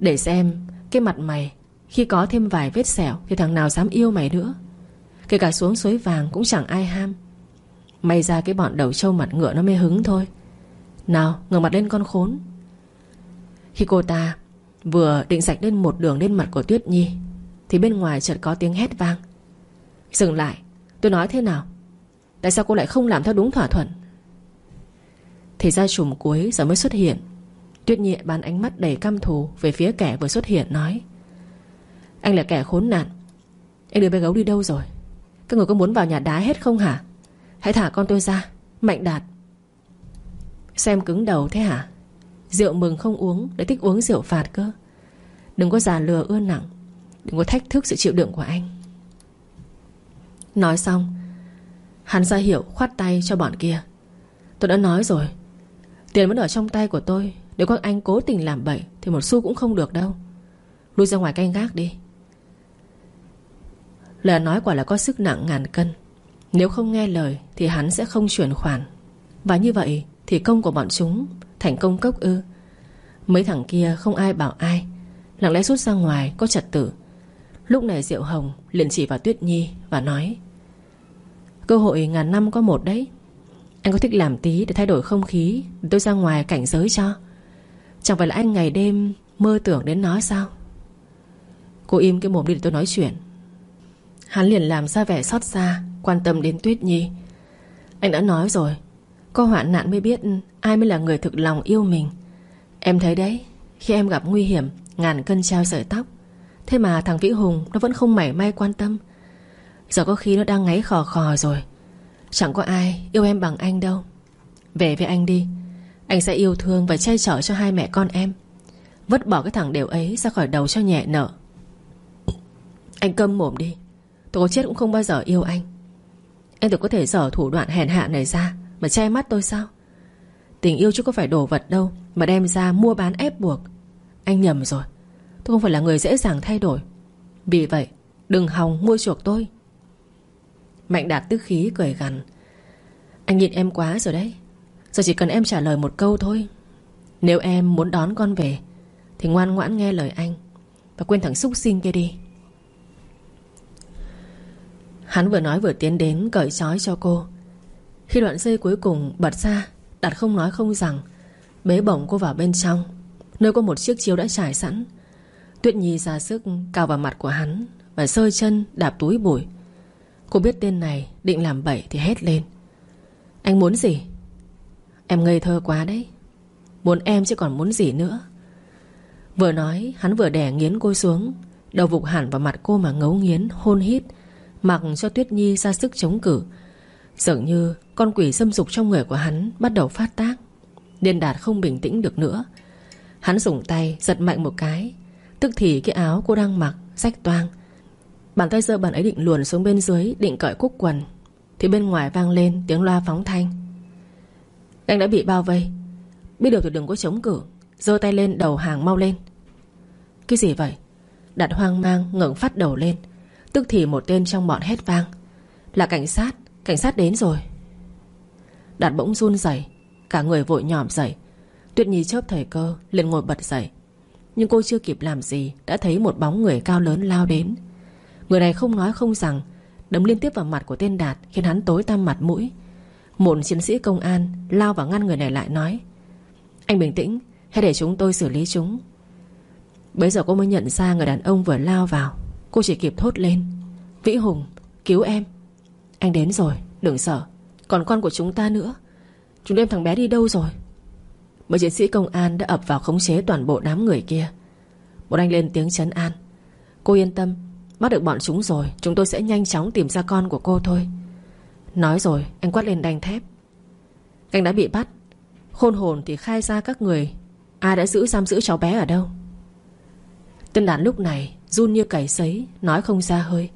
A: Để xem, Cái mặt mày, Khi có thêm vài vết sẹo Thì thằng nào dám yêu mày nữa. Kể cả xuống suối vàng cũng chẳng ai ham. May ra cái bọn đầu trâu mặt ngựa nó mê hứng thôi. Nào ngẩng mặt lên con khốn. Khi cô ta Vừa định sạch lên một đường lên mặt của Tuyết Nhi thì bên ngoài chợt có tiếng hét vang. Dừng lại, Tôi nói thế nào? Tại sao cô lại không làm theo đúng thỏa thuận? Thì ra chùm cuối giờ mới xuất hiện. Tuyết nhẹ bán ánh mắt đầy căm thù Về phía kẻ vừa xuất hiện, nói, Anh là kẻ khốn nạn. Anh đưa bé gấu đi đâu rồi? Các người có muốn vào nhà đá hết không hả? Hãy thả con tôi ra, Mạnh đạt. Xem cứng đầu thế hả? Rượu mừng không uống Để thích uống rượu phạt cơ. Đừng có già lừa ưa nặng. Đừng có thách thức sự chịu đựng của anh. Nói xong, Hắn ra hiệu khoát tay cho bọn kia. Tôi đã nói rồi, Tiền vẫn ở trong tay của tôi. Nếu các anh cố tình làm bậy Thì một xu cũng không được đâu. Lui ra ngoài canh gác đi. Lời nói quả là có sức nặng ngàn cân. Nếu không nghe lời Thì hắn sẽ không chuyển khoản. Và như vậy thì công của bọn chúng Thành công cốc ư. Mấy thằng kia không ai bảo ai. Lặng lẽ rút ra ngoài có trật tự. Lúc này Diệu Hồng liền chỉ vào Tuyết Nhi Và nói, Cơ hội ngàn năm có một đấy. Anh có thích làm tí để thay đổi không khí Để tôi ra ngoài cảnh giới cho. Chẳng phải là anh ngày đêm Mơ tưởng đến nó sao? Cô im cái mồm đi để tôi nói chuyện. Hắn liền làm ra vẻ xót xa, Quan tâm đến Tuyết Nhi. Anh đã nói rồi, Có hoạn nạn mới biết Ai mới là người thực lòng yêu mình. Em thấy đấy, Khi em gặp nguy hiểm, Ngàn cân treo sợi tóc Thế mà thằng Vĩ Hùng Nó vẫn không mảy may quan tâm. Giờ có khi nó đang ngáy khò khò rồi. Chẳng có ai yêu em bằng anh đâu. Về với anh đi. Anh sẽ yêu thương và che chở cho hai mẹ con em. Vứt bỏ cái thằng đều ấy ra khỏi đầu cho nhẹ nợ. Anh câm mồm đi. Tôi có chết cũng không bao giờ yêu anh. Anh tự có thể dở thủ đoạn hèn hạ này ra Mà che mắt tôi sao? Tình yêu chứ có phải đồ vật đâu Mà đem ra mua bán ép buộc. Anh nhầm rồi. Tôi không phải là người dễ dàng thay đổi. Vì vậy, đừng hòng mua chuộc tôi. Mạnh đạt tức khí cười gằn. Anh nhịn em quá rồi đấy. Giờ chỉ cần em trả lời một câu thôi. Nếu em muốn đón con về, Thì ngoan ngoãn nghe lời anh Và quên thằng xúc sinh kia đi. Hắn vừa nói vừa tiến đến Cởi trói cho cô. Khi đoạn dây cuối cùng bật ra, Đạt không nói không rằng, Bế bổng cô vào bên trong. Nơi có một chiếc chiếu đã trải sẵn. Tuyết Nhi ra sức cào vào mặt của hắn Và sơi chân đạp túi bụi. Cô biết tên này định làm bậy thì hét lên. Anh muốn gì? Em ngây thơ quá đấy. Muốn em chứ còn muốn gì nữa. Vừa nói, hắn vừa đè nghiến cô xuống, Đầu vục hẳn vào mặt cô mà ngấu nghiến, Hôn hít, Mặc cho Tuyết Nhi ra sức chống cử Dường như con quỷ xâm dục trong người của hắn Bắt đầu phát tác Điên đạt không bình tĩnh được nữa. Hắn dùng tay giật mạnh một cái Tức thì cái áo cô đang mặc Rách toang. Bàn tay dơ bàn ấy định luồn xuống bên dưới, Định cởi cúc quần, Thì bên ngoài vang lên tiếng loa phóng thanh. Anh đã bị bao vây. Biết được thì đừng có chống cử giơ tay lên, đầu hàng mau lên. Cái gì vậy? Đạt hoang mang, ngẩng phát đầu lên. Tức thì một tên trong bọn hét vang. Là cảnh sát Cảnh sát đến rồi. Đạt bỗng run rẩy, Cả người vội nhòm dậy. Tuyết Nhi chớp thời cơ, liền ngồi bật dậy. Nhưng cô chưa kịp làm gì, Đã thấy một bóng người cao lớn lao đến. Người này không nói không rằng, Đấm liên tiếp vào mặt của tên Đạt, Khiến hắn tối tăm mặt mũi. Một chiến sĩ công an lao vào ngăn người này lại nói, Anh bình tĩnh, Hãy để chúng tôi xử lý chúng. Bây giờ cô mới nhận ra người đàn ông vừa lao vào. Cô chỉ kịp thốt lên, Vĩ Hùng, cứu em. Anh đến rồi, đừng sợ, Còn con của chúng ta nữa. Chúng đem thằng bé đi đâu rồi? Mấy chiến sĩ công an đã ập vào khống chế toàn bộ đám người kia. Một anh lên tiếng chấn an. Cô yên tâm, Bắt được bọn chúng rồi, Chúng tôi sẽ nhanh chóng tìm ra con của cô thôi. Nói rồi, anh quát lên đanh thép. Anh đã bị bắt. Khôn hồn thì khai ra các người. Ai đã giữ giam giữ cháu bé ở đâu? Tên đàn lúc này Run như cầy sấy, Nói không ra hơi.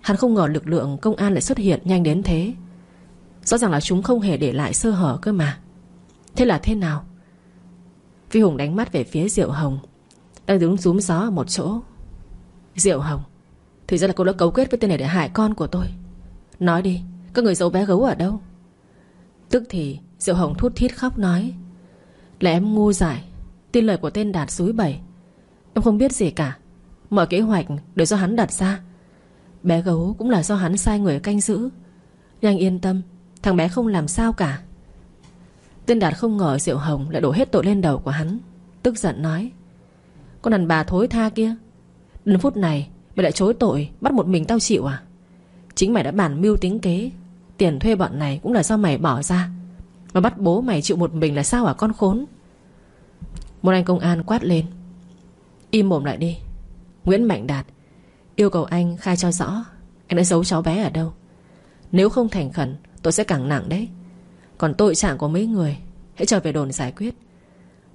A: Hắn không ngờ lực lượng công an lại xuất hiện nhanh đến thế. Rõ ràng là chúng không hề để lại sơ hở cơ mà. Thế là thế nào? Vi Hùng đánh mắt về phía Diệu Hồng. Đang đứng rúm gió ở một chỗ. Diệu Hồng Thì ra là cô đã cấu kết với tên này để hại con của tôi. Nói đi Các người giấu bé gấu ở đâu? Tức thì, Diệu Hồng thút thít khóc nói, Là em ngu dại, Tin lời của tên Đạt suối bảy Em không biết gì cả Mở kế hoạch để do hắn đặt ra. Bé gấu cũng là do hắn sai người canh giữ. Nhưng yên tâm, Thằng bé không làm sao cả. Tên Đạt không ngờ Diệu Hồng lại đổ hết tội lên đầu của hắn. Tức giận nói, Con đàn bà thối tha kia, Đến phút này mày lại chối tội, Bắt một mình tao chịu à? Chính mày đã bản mưu tính kế, Tiền thuê bọn này cũng là do mày bỏ ra. Mà bắt bố mày chịu một mình là sao à con khốn? Một anh công an quát lên, Im mồm lại đi. Nguyễn Mạnh Đạt, Yêu cầu anh khai cho rõ, Anh đã giấu cháu bé ở đâu. Nếu không thành khẩn, tôi sẽ càng nặng đấy. Còn tội trạng của mấy người, Hãy trở về đồn giải quyết.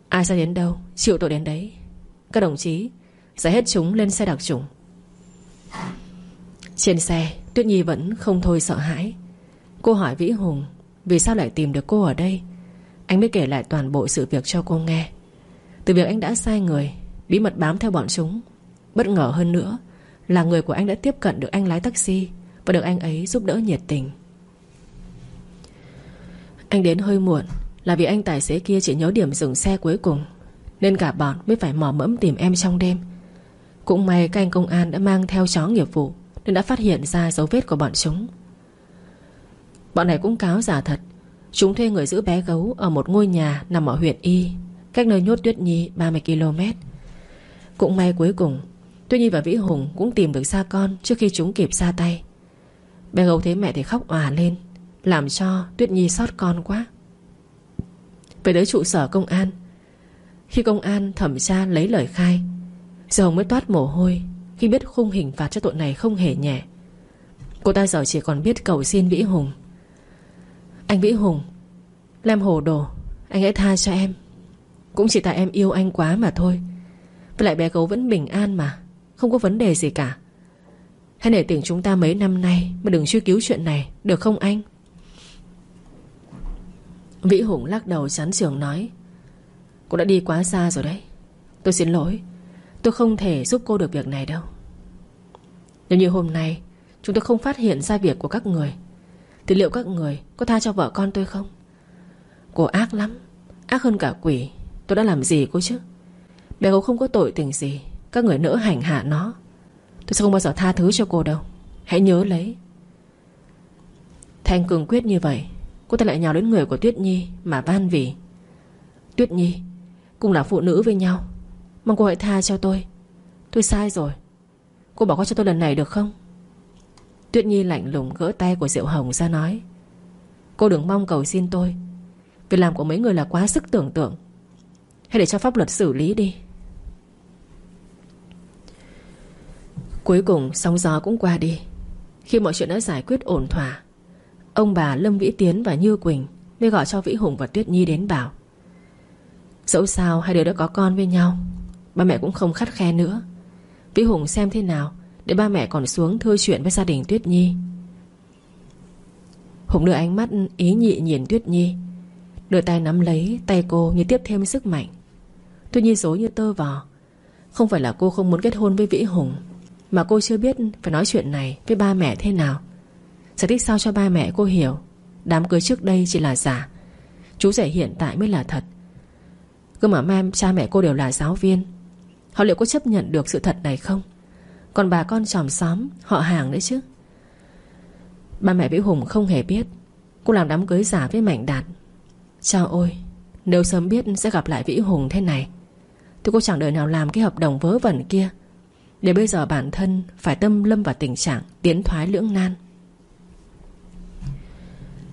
A: Ai sẽ đến đâu, chịu tội đến đấy. Các đồng chí, Giải hết chúng lên xe đặc trùng. Trên xe, Tuyết Nhi vẫn không thôi sợ hãi. Cô hỏi Vĩ Hùng, Vì sao lại tìm được cô ở đây? Anh mới kể lại toàn bộ sự việc cho cô nghe. Từ việc anh đã sai người, Bí mật bám theo bọn chúng. Bất ngờ hơn nữa, Là người của anh đã tiếp cận được anh lái taxi Và được anh ấy giúp đỡ nhiệt tình. Anh đến hơi muộn, Là vì anh tài xế kia chỉ nhớ điểm dừng xe cuối cùng, Nên cả bọn mới phải mò mẫm tìm em trong đêm. Cũng may các anh công an đã mang theo chó nghiệp vụ, Nên đã phát hiện ra dấu vết của bọn chúng. Bọn này cũng cáo giả thật, Chúng thuê người giữ bé gấu Ở một ngôi nhà nằm ở huyện Y, Cách nơi nhốt Tuyết Nhi 30 km Cũng may cuối cùng, Tuyết Nhi và Vĩ Hùng cũng tìm được xa con Trước khi chúng kịp ra tay. Bé gấu thấy mẹ thì khóc òa lên. Làm cho Tuyết Nhi xót con quá. Về tới trụ sở công an, Khi công an thẩm tra lấy lời khai, Giờ mới toát mồ hôi Khi biết khung hình phạt cho tội này không hề nhẹ. Cô ta giờ chỉ còn biết cầu xin Vĩ Hùng. Anh Vĩ Hùng, Lem hồ đồ, Anh hãy tha cho em. Cũng chỉ tại em yêu anh quá mà thôi. Với lại bé gấu vẫn bình an mà, Không có vấn đề gì cả. Hãy để tỉnh chúng ta mấy năm nay Mà đừng truy cứu chuyện này, Được không anh? Vĩ Hùng lắc đầu chán trường nói, Cô đã đi quá xa rồi đấy. Tôi xin lỗi. Tôi không thể giúp cô được việc này đâu. Nếu như hôm nay, Chúng tôi không phát hiện ra việc của các người, Thì liệu các người có tha cho vợ con tôi không? Cô ác lắm. Ác hơn cả quỷ. Tôi đã làm gì cô chứ? Bé cô không có tội tình gì. Các người nỡ hành hạ nó. Tôi sẽ không bao giờ tha thứ cho cô đâu. Hãy nhớ lấy. Thanh cường quyết như vậy Cô ta lại nhào đến người của Tuyết Nhi Mà van vỉ. Tuyết Nhi, cùng là phụ nữ với nhau, Mong cô hãy tha cho tôi. Tôi sai rồi. Cô bỏ qua cho tôi lần này được không? Tuyết Nhi lạnh lùng gỡ tay của Diệu Hồng ra nói, Cô đừng mong cầu xin tôi. Việc làm của mấy người là quá sức tưởng tượng. Hãy để cho pháp luật xử lý đi. Cuối cùng, sóng gió cũng qua đi. Khi mọi chuyện đã giải quyết ổn thỏa Ông bà Lâm Vĩ Tiến và Như Quỳnh Mới gọi cho Vĩ Hùng và Tuyết Nhi đến bảo, Dẫu sao hai đứa đã có con với nhau, Ba mẹ cũng không khắt khe nữa. Vĩ Hùng xem thế nào Để ba mẹ còn xuống thưa chuyện với gia đình Tuyết Nhi? Hùng đưa ánh mắt ý nhị nhìn Tuyết Nhi, Đưa tay nắm lấy tay cô như tiếp thêm sức mạnh. Tuyết Nhi dối như tơ vò, Không phải là cô không muốn kết hôn với Vĩ Hùng, Mà cô chưa biết phải nói chuyện này với ba mẹ thế nào. Giải thích sao cho ba mẹ cô hiểu. Đám cưới trước đây chỉ là giả. Chú rể hiện tại mới là thật. Cơ mà mẹ, cha mẹ cô đều là giáo viên. Họ liệu có chấp nhận được sự thật này không? Còn bà con chòm xóm Họ hàng nữa chứ. Ba mẹ Vĩ Hùng không hề biết. Cô làm đám cưới giả với Mạnh Đạt. Chào ôi Nếu sớm biết sẽ gặp lại Vĩ Hùng thế này Thì cô chẳng đời nào làm cái hợp đồng vớ vẩn kia. Để bây giờ bản thân Phải tâm lâm vào tình trạng Tiến thoái lưỡng nan.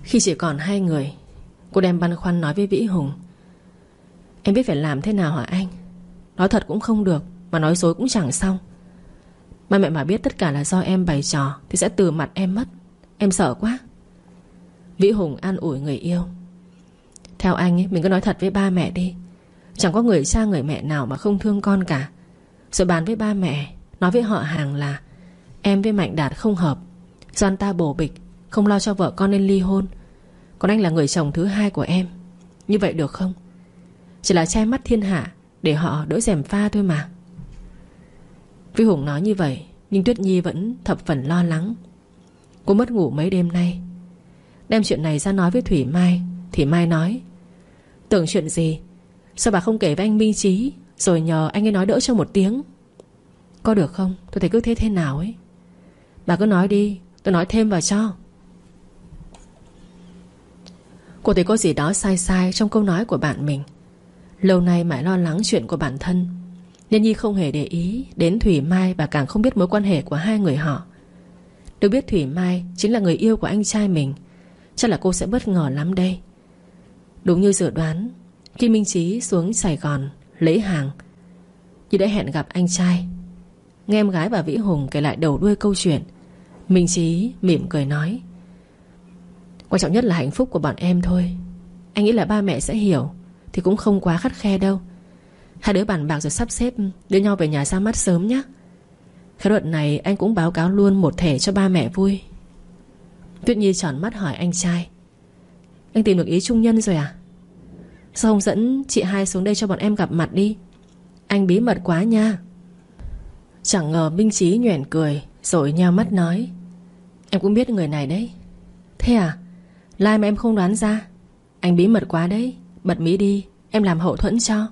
A: Khi chỉ còn hai người Cô đem băn khoăn nói với Vĩ Hùng. Em biết phải làm thế nào hả anh? Nói thật cũng không được Mà nói dối cũng chẳng xong. Mà mẹ mà biết tất cả là do em bày trò Thì sẽ từ mặt em mất. Em sợ quá. Vĩ Hùng an ủi người yêu. Theo anh ấy, mình cứ nói thật với ba mẹ đi. Chẳng có người cha người mẹ nào mà không thương con cả. Rồi bàn với ba mẹ Nói với họ hàng là Em với Mạnh Đạt không hợp Do anh ta bổ bịch không lo cho vợ con nên ly hôn. Còn anh là người chồng thứ hai của em. Như vậy được không? Chỉ là che mắt thiên hạ Để họ đỡ dèm pha thôi mà. Vi Hùng nói như vậy, Nhưng Tuyết Nhi vẫn thập phần lo lắng. Cô mất ngủ mấy đêm nay. Đem chuyện này ra nói với Thủy Mai Thủy Mai nói, Tưởng chuyện gì? Sao bà không kể với anh Minh Trí Rồi nhờ anh ấy nói đỡ cho một tiếng? Có được không? Tôi thấy cứ thế thế nào ấy. Bà cứ nói đi, Tôi nói thêm vào cho. Cô thấy có gì đó sai sai Trong câu nói của bạn mình. Lâu nay mãi lo lắng chuyện của bản thân Nhân Nhi không hề để ý Đến Thủy Mai và càng không biết mối quan hệ của hai người họ. Được biết Thủy Mai Chính là người yêu của anh trai mình, Chắc là cô sẽ bất ngờ lắm đây. Đúng như dự đoán Khi Minh Trí xuống Sài Gòn Lấy hàng. Như đã hẹn gặp anh trai. Nghe em gái và Vĩ Hùng kể lại đầu đuôi câu chuyện, Minh Trí mỉm cười nói Quan trọng nhất là hạnh phúc của bọn em thôi. Anh nghĩ là ba mẹ sẽ hiểu, Thì cũng không quá khắt khe đâu. Hai đứa bàn bạc rồi sắp xếp Đưa nhau về nhà ra mắt sớm nhé. Cái luận này anh cũng báo cáo luôn một thể cho ba mẹ vui. Tuyết Nhi tròn mắt hỏi anh trai. Anh tìm được ý trung nhân rồi à? Sao không dẫn chị hai xuống đây cho bọn em gặp mặt đi? Anh bí mật quá nha. Chẳng ngờ Minh Trí nhoẻn cười, Rồi nheo mắt nói. Em cũng biết người này đấy. Thế à? Lai mà em không đoán ra. Anh bí mật quá đấy. Bật mí đi. Em làm hậu thuẫn cho.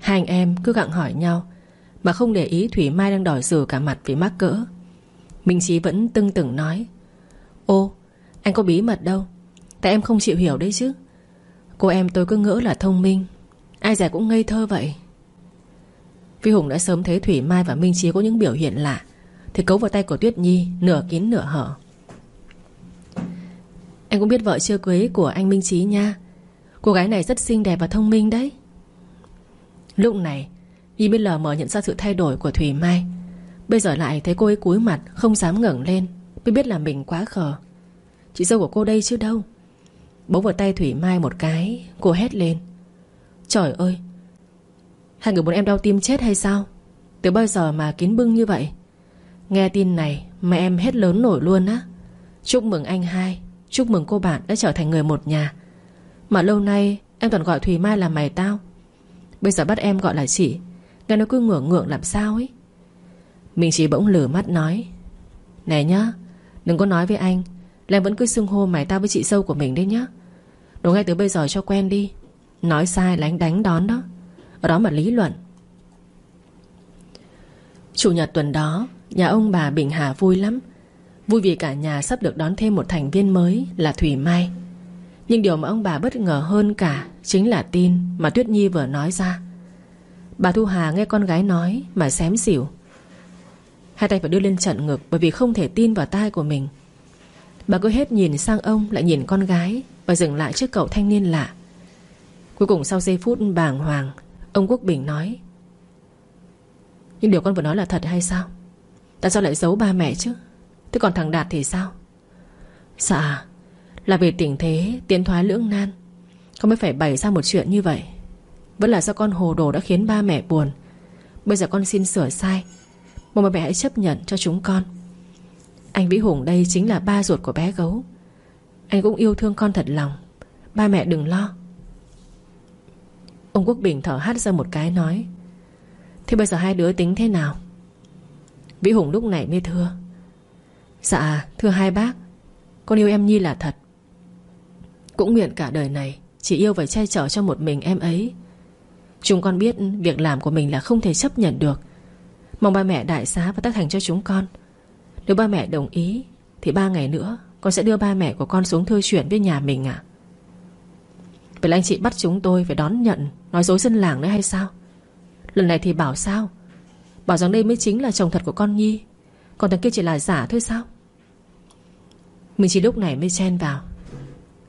A: Hai anh em cứ gặng hỏi nhau, Mà không để ý Thủy Mai đang đòi rửa cả mặt vì mắc cỡ. Minh Chí vẫn tưng tửng nói, Ô, anh có bí mật đâu. Tại em không chịu hiểu đấy chứ. Cô em tôi cứ ngỡ là thông minh. Ai già cũng ngây thơ vậy. Vi Hùng đã sớm thấy Thủy Mai và Minh Chí có những biểu hiện lạ, Thì cấu vào tay của Tuyết Nhi Nửa kín nửa hở. Anh cũng biết vợ chưa cưới của anh Minh Trí nha. Cô gái này rất xinh đẹp và thông minh đấy. Lúc này Nhi mới lờ mờ nhận ra sự thay đổi của Thủy Mai. Bây giờ lại thấy cô ấy cúi mặt, Không dám ngẩng lên. Mới biết là mình quá khờ. Chị dâu của cô đây chứ đâu? Bố vào tay Thủy Mai một cái, Cô hét lên. Trời ơi, Hai người muốn em đau tim chết hay sao? Từ bao giờ mà kín bưng như vậy? Nghe tin này mà em hết lớn nổi luôn á. Chúc mừng anh hai. Chúc mừng cô bạn đã trở thành người một nhà. Mà lâu nay, em toàn gọi Thùy Mai là mày tao. Bây giờ bắt em gọi là chị, Nghe nó cứ ngưỡng ngượng làm sao ấy. Mình chỉ bỗng lử mắt nói, Này nhá, Đừng có nói với anh, Là em vẫn cứ xưng hô mày tao với chị dâu của mình đấy nhá. Đồ ngay từ bây giờ cho quen đi, Nói sai là anh đánh đón đó, Ở đó mà lý luận. Chủ nhật tuần đó, Nhà ông bà Bình Hà vui lắm. Vui vì cả nhà sắp được đón thêm một thành viên mới Là Thủy Mai. Nhưng điều mà ông bà bất ngờ hơn cả Chính là tin mà Tuyết Nhi vừa nói ra. Bà Thu Hà nghe con gái nói Mà xém xỉu. Hai tay phải đưa lên trận ngực Bởi vì không thể tin vào tai của mình. Bà cứ hết nhìn sang ông Lại nhìn con gái Và dừng lại trước cậu thanh niên lạ. Cuối cùng sau giây phút bàng hoàng, Ông Quốc Bình nói, Nhưng điều con vừa nói là thật hay sao? Tại sao lại giấu ba mẹ chứ? Thế còn thằng Đạt thì sao? Dạ Là vì tình thế, tiến thoái lưỡng nan. Không mới phải bày ra một chuyện như vậy. Vẫn là do con hồ đồ đã khiến ba mẹ buồn. Bây giờ con xin sửa sai. Mong mẹ hãy chấp nhận cho chúng con. Anh Vĩ Hùng đây chính là ba ruột của bé gấu. Anh cũng yêu thương con thật lòng. Ba mẹ đừng lo. Ông Quốc Bình thở hắt ra một cái nói, Thế bây giờ hai đứa tính thế nào? Vĩ Hùng lúc này mới thưa Dạ thưa hai bác. Con yêu em Nhi là thật. Cũng nguyện cả đời này Chỉ yêu và che chở cho một mình em ấy. Chúng con biết việc làm của mình là không thể chấp nhận được. Mong ba mẹ đại xá và tác thành cho chúng con. Nếu ba mẹ đồng ý, Thì ba ngày nữa Con sẽ đưa ba mẹ của con xuống thư chuyển với nhà mình à Vậy là anh chị bắt chúng tôi Phải đón nhận Nói dối dân làng nữa hay sao? Lần này thì bảo sao? Bảo rằng đây mới chính là chồng thật của con Nhi. Còn thằng kia chỉ là giả thôi sao? Mình chỉ lúc này mới chen vào.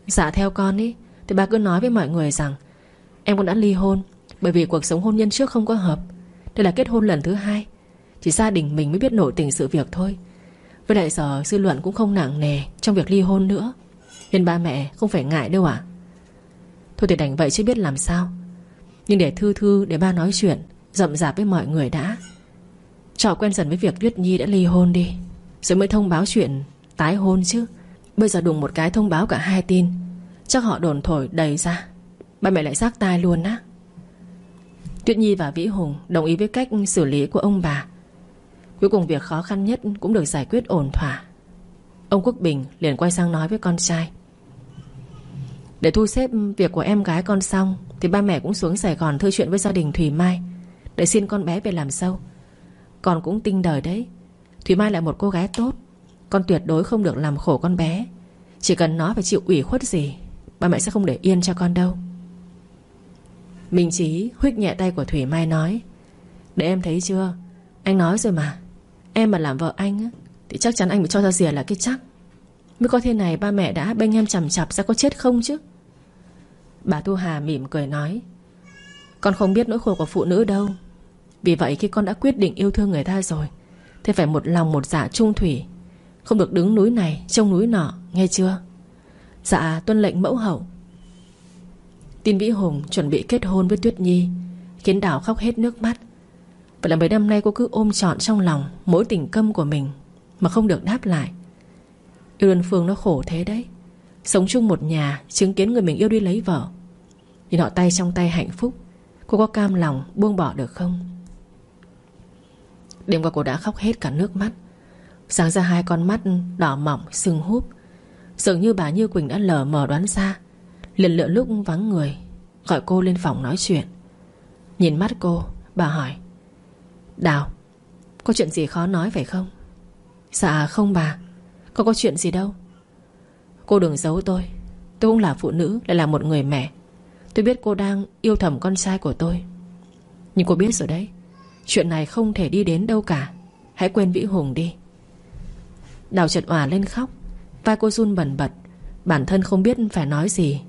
A: Dạ theo con ý, Thì ba cứ nói với mọi người rằng, Em cũng đã ly hôn, Bởi vì cuộc sống hôn nhân trước không có hợp Đây là kết hôn lần thứ hai. Chỉ gia đình mình mới biết nổi tình sự việc thôi. Với lại giờ dư luận cũng không nặng nề Trong việc ly hôn nữa, Nên ba mẹ không phải ngại đâu ạ. Thôi thì đành vậy chứ biết làm sao. Nhưng để thư thư, để ba nói chuyện, Rậm rạp với mọi người đã. Trọ quen dần với việc Tuyết Nhi đã ly hôn đi, Rồi mới thông báo chuyện tái hôn chứ. Bây giờ đùng một cái thông báo cả hai tin. Chắc họ đồn thổi đầy ra. Ba mẹ lại giác tai luôn á. Tuyết Nhi và Vĩ Hùng Đồng ý với cách xử lý của ông bà. Cuối cùng việc khó khăn nhất Cũng được giải quyết ổn thỏa. Ông Quốc Bình liền quay sang nói với con trai. Để thu xếp việc của em gái con xong Thì ba mẹ cũng xuống Sài Gòn Thư chuyện với gia đình Thùy Mai Để xin con bé về làm sâu. Con cũng tinh đời đấy. Thùy Mai là một cô gái tốt con tuyệt đối không được làm khổ con bé. Chỉ cần nó phải chịu ủy khuất gì, Ba mẹ sẽ không để yên cho con đâu. Minh Chí huyết nhẹ tay của Thủy Mai nói, Để em thấy chưa? Anh nói rồi mà. Em mà làm vợ anh á, Thì chắc chắn anh bị cho ra rìa là cái chắc. Mới có thế này ba mẹ đã bênh em chằm chặp ra có chết không chứ? Bà Thu Hà mỉm cười nói, Con không biết nỗi khổ của phụ nữ đâu. Vì vậy khi con đã quyết định yêu thương người ta rồi, Thì phải một lòng một dạ trung thủy. Không được đứng núi này Trông núi nọ, Nghe chưa? Dạ tuân lệnh mẫu hậu. Tin Vĩ Hùng chuẩn bị kết hôn với Tuyết Nhi, Khiến Đào khóc hết nước mắt. Vậy là mấy năm nay cô cứ ôm trọn trong lòng Mỗi tình câm của mình Mà không được đáp lại. Yêu đơn phương nó khổ thế đấy. Sống chung một nhà, Chứng kiến người mình yêu đi lấy vợ. Nhìn họ tay trong tay hạnh phúc, Cô có cam lòng buông bỏ được không? Đêm qua cô đã khóc hết cả nước mắt. Sáng ra hai con mắt đỏ mỏng sưng húp. Dường như bà Như Quỳnh đã lờ mờ đoán ra. Lần lựa lúc vắng người, Gọi cô lên phòng nói chuyện. Nhìn mắt cô, Bà hỏi, Đào, Có chuyện gì khó nói phải không? Dạ không bà. Có có chuyện gì đâu. Cô đừng giấu tôi. Tôi cũng là phụ nữ, Lại là một người mẹ. Tôi biết cô đang yêu thầm con trai của tôi. Nhưng cô biết rồi đấy, Chuyện này không thể đi đến đâu cả. Hãy quên Vĩ Hùng đi. Đào chợt òa lên khóc. Vai cô run bẩn bật. Bản thân không biết phải nói gì.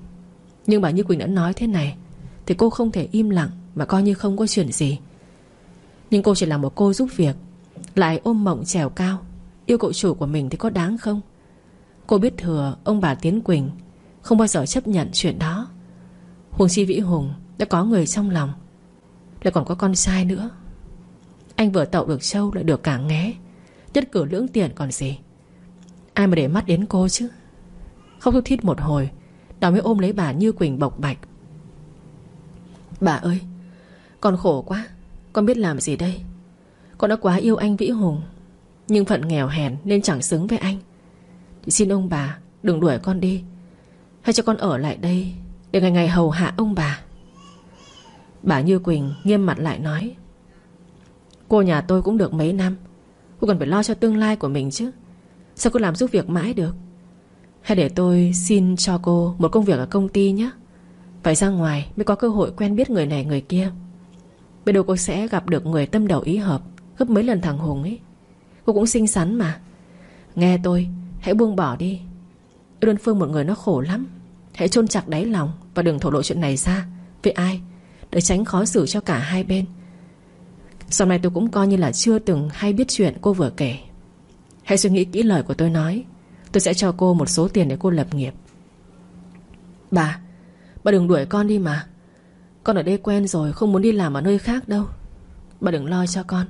A: Nhưng bà Như Quỳnh đã nói thế này, Thì cô không thể im lặng Mà coi như không có chuyện gì. Nhưng cô chỉ là một cô giúp việc, Lại ôm mộng trèo cao. Yêu cậu chủ của mình thì có đáng không? Cô biết thừa ông bà Tiến Quỳnh, Không bao giờ chấp nhận chuyện đó. Huồng chi Vĩ Hùng Đã có người trong lòng, Lại còn có con trai nữa. Anh vừa tậu được trâu lại được cả nghé Nhất cử lưỡng tiền còn gì. Ai mà để mắt đến cô chứ? Không thúc thít một hồi, Đào mới ôm lấy bà Như Quỳnh bộc bạch. Bà ơi, Con khổ quá, Con biết làm gì đây? Con đã quá yêu anh Vĩ Hùng, Nhưng phận nghèo hèn nên chẳng xứng với anh. Thì xin ông bà đừng đuổi con đi, Hay cho con ở lại đây Để ngày ngày hầu hạ ông bà. Bà Như Quỳnh nghiêm mặt lại nói, Cô nhà tôi cũng được mấy năm, Cô cần phải lo cho tương lai của mình chứ. Sao cô làm giúp việc mãi được? Hay để tôi xin cho cô Một công việc ở công ty nhé. Phải ra ngoài mới có cơ hội quen biết người này người kia. Bây giờ cô sẽ gặp được người tâm đầu ý hợp, Gấp mấy lần thằng Hùng ấy. Cô cũng xinh xắn mà. Nghe tôi, Hãy buông bỏ đi. Yêu đơn phương một người nó khổ lắm. Hãy chôn chặt đáy lòng Và đừng thổ lộ chuyện này ra. Với ai? Để tránh khó xử cho cả hai bên. Sau này tôi cũng coi như là chưa từng hay biết chuyện cô vừa kể. Hãy suy nghĩ kỹ lời của tôi nói. Tôi sẽ cho cô một số tiền để cô lập nghiệp. Bà Bà đừng đuổi con đi mà. Con ở đây quen rồi, Không muốn đi làm ở nơi khác đâu. Bà đừng lo cho con.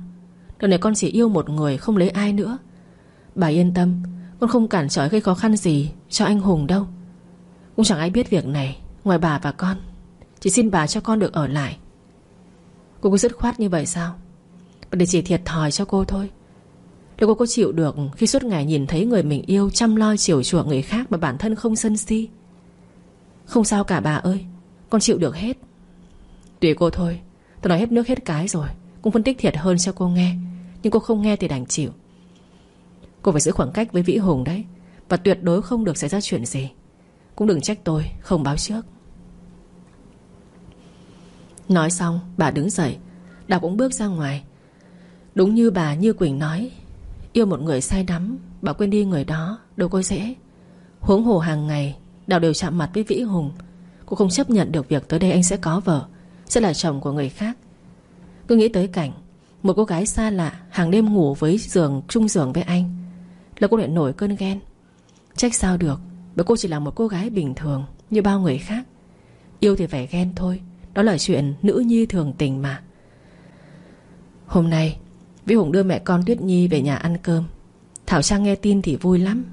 A: Lần này con chỉ yêu một người, Không lấy ai nữa. Bà yên tâm, Con không cản trở gây khó khăn gì Cho anh Hùng đâu. Cũng chẳng ai biết việc này Ngoài bà và con. Chỉ xin bà cho con được ở lại. Cô cứ dứt khoát như vậy sao? Bà để chỉ thiệt thòi cho cô thôi. Liệu cô có chịu được Khi suốt ngày nhìn thấy người mình yêu Chăm lo chiều chuộng người khác Mà bản thân không sân si? Không sao cả bà ơi, Con chịu được hết. Tùy cô thôi, Tôi nói hết nước hết cái rồi, Cũng phân tích thiệt hơn cho cô nghe, Nhưng cô không nghe thì đành chịu. Cô phải giữ khoảng cách với Vĩ Hùng đấy, Và tuyệt đối không được xảy ra chuyện gì. Cũng đừng trách tôi, không báo trước. Nói xong, bà đứng dậy Đào cũng bước ra ngoài. Đúng như bà Như Quỳnh nói Yêu một người say đắm bảo quên đi người đó, đâu có dễ. Huống hồ hàng ngày, Đào đều chạm mặt với Vĩ Hùng. Cô không chấp nhận được việc tới đây anh sẽ có vợ, Sẽ là chồng của người khác. Cứ nghĩ tới cảnh, Một cô gái xa lạ hàng đêm ngủ với giường, chung giường với anh, Là cô lại nổi cơn ghen. Trách sao được, Bởi cô chỉ là một cô gái bình thường, Như bao người khác. Yêu thì phải ghen thôi, Đó là chuyện nữ nhi thường tình mà. Hôm nay Vĩ Hùng đưa mẹ con Tuyết Nhi về nhà ăn cơm. Thảo Trang nghe tin thì vui lắm.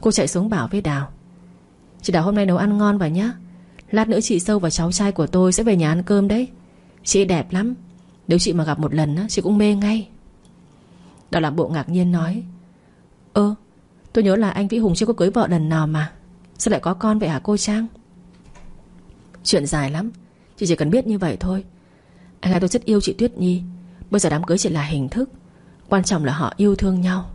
A: Cô chạy xuống bảo với Đào, Chị Đào hôm nay nấu ăn ngon vào nhá. Lát nữa chị Sâu và cháu trai của tôi sẽ về nhà ăn cơm đấy. Chị đẹp lắm. Nếu chị mà gặp một lần Chị cũng mê ngay. Đào làm bộ ngạc nhiên nói, Ơ, tôi nhớ là anh Vĩ Hùng chưa có cưới vợ lần nào mà. Sao lại có con vậy hả cô Trang? Chuyện dài lắm. Chị chỉ cần biết như vậy thôi. Anh hai tôi rất yêu chị Tuyết Nhi. Bây giờ đám cưới chỉ là hình thức. Quan trọng là họ yêu thương nhau.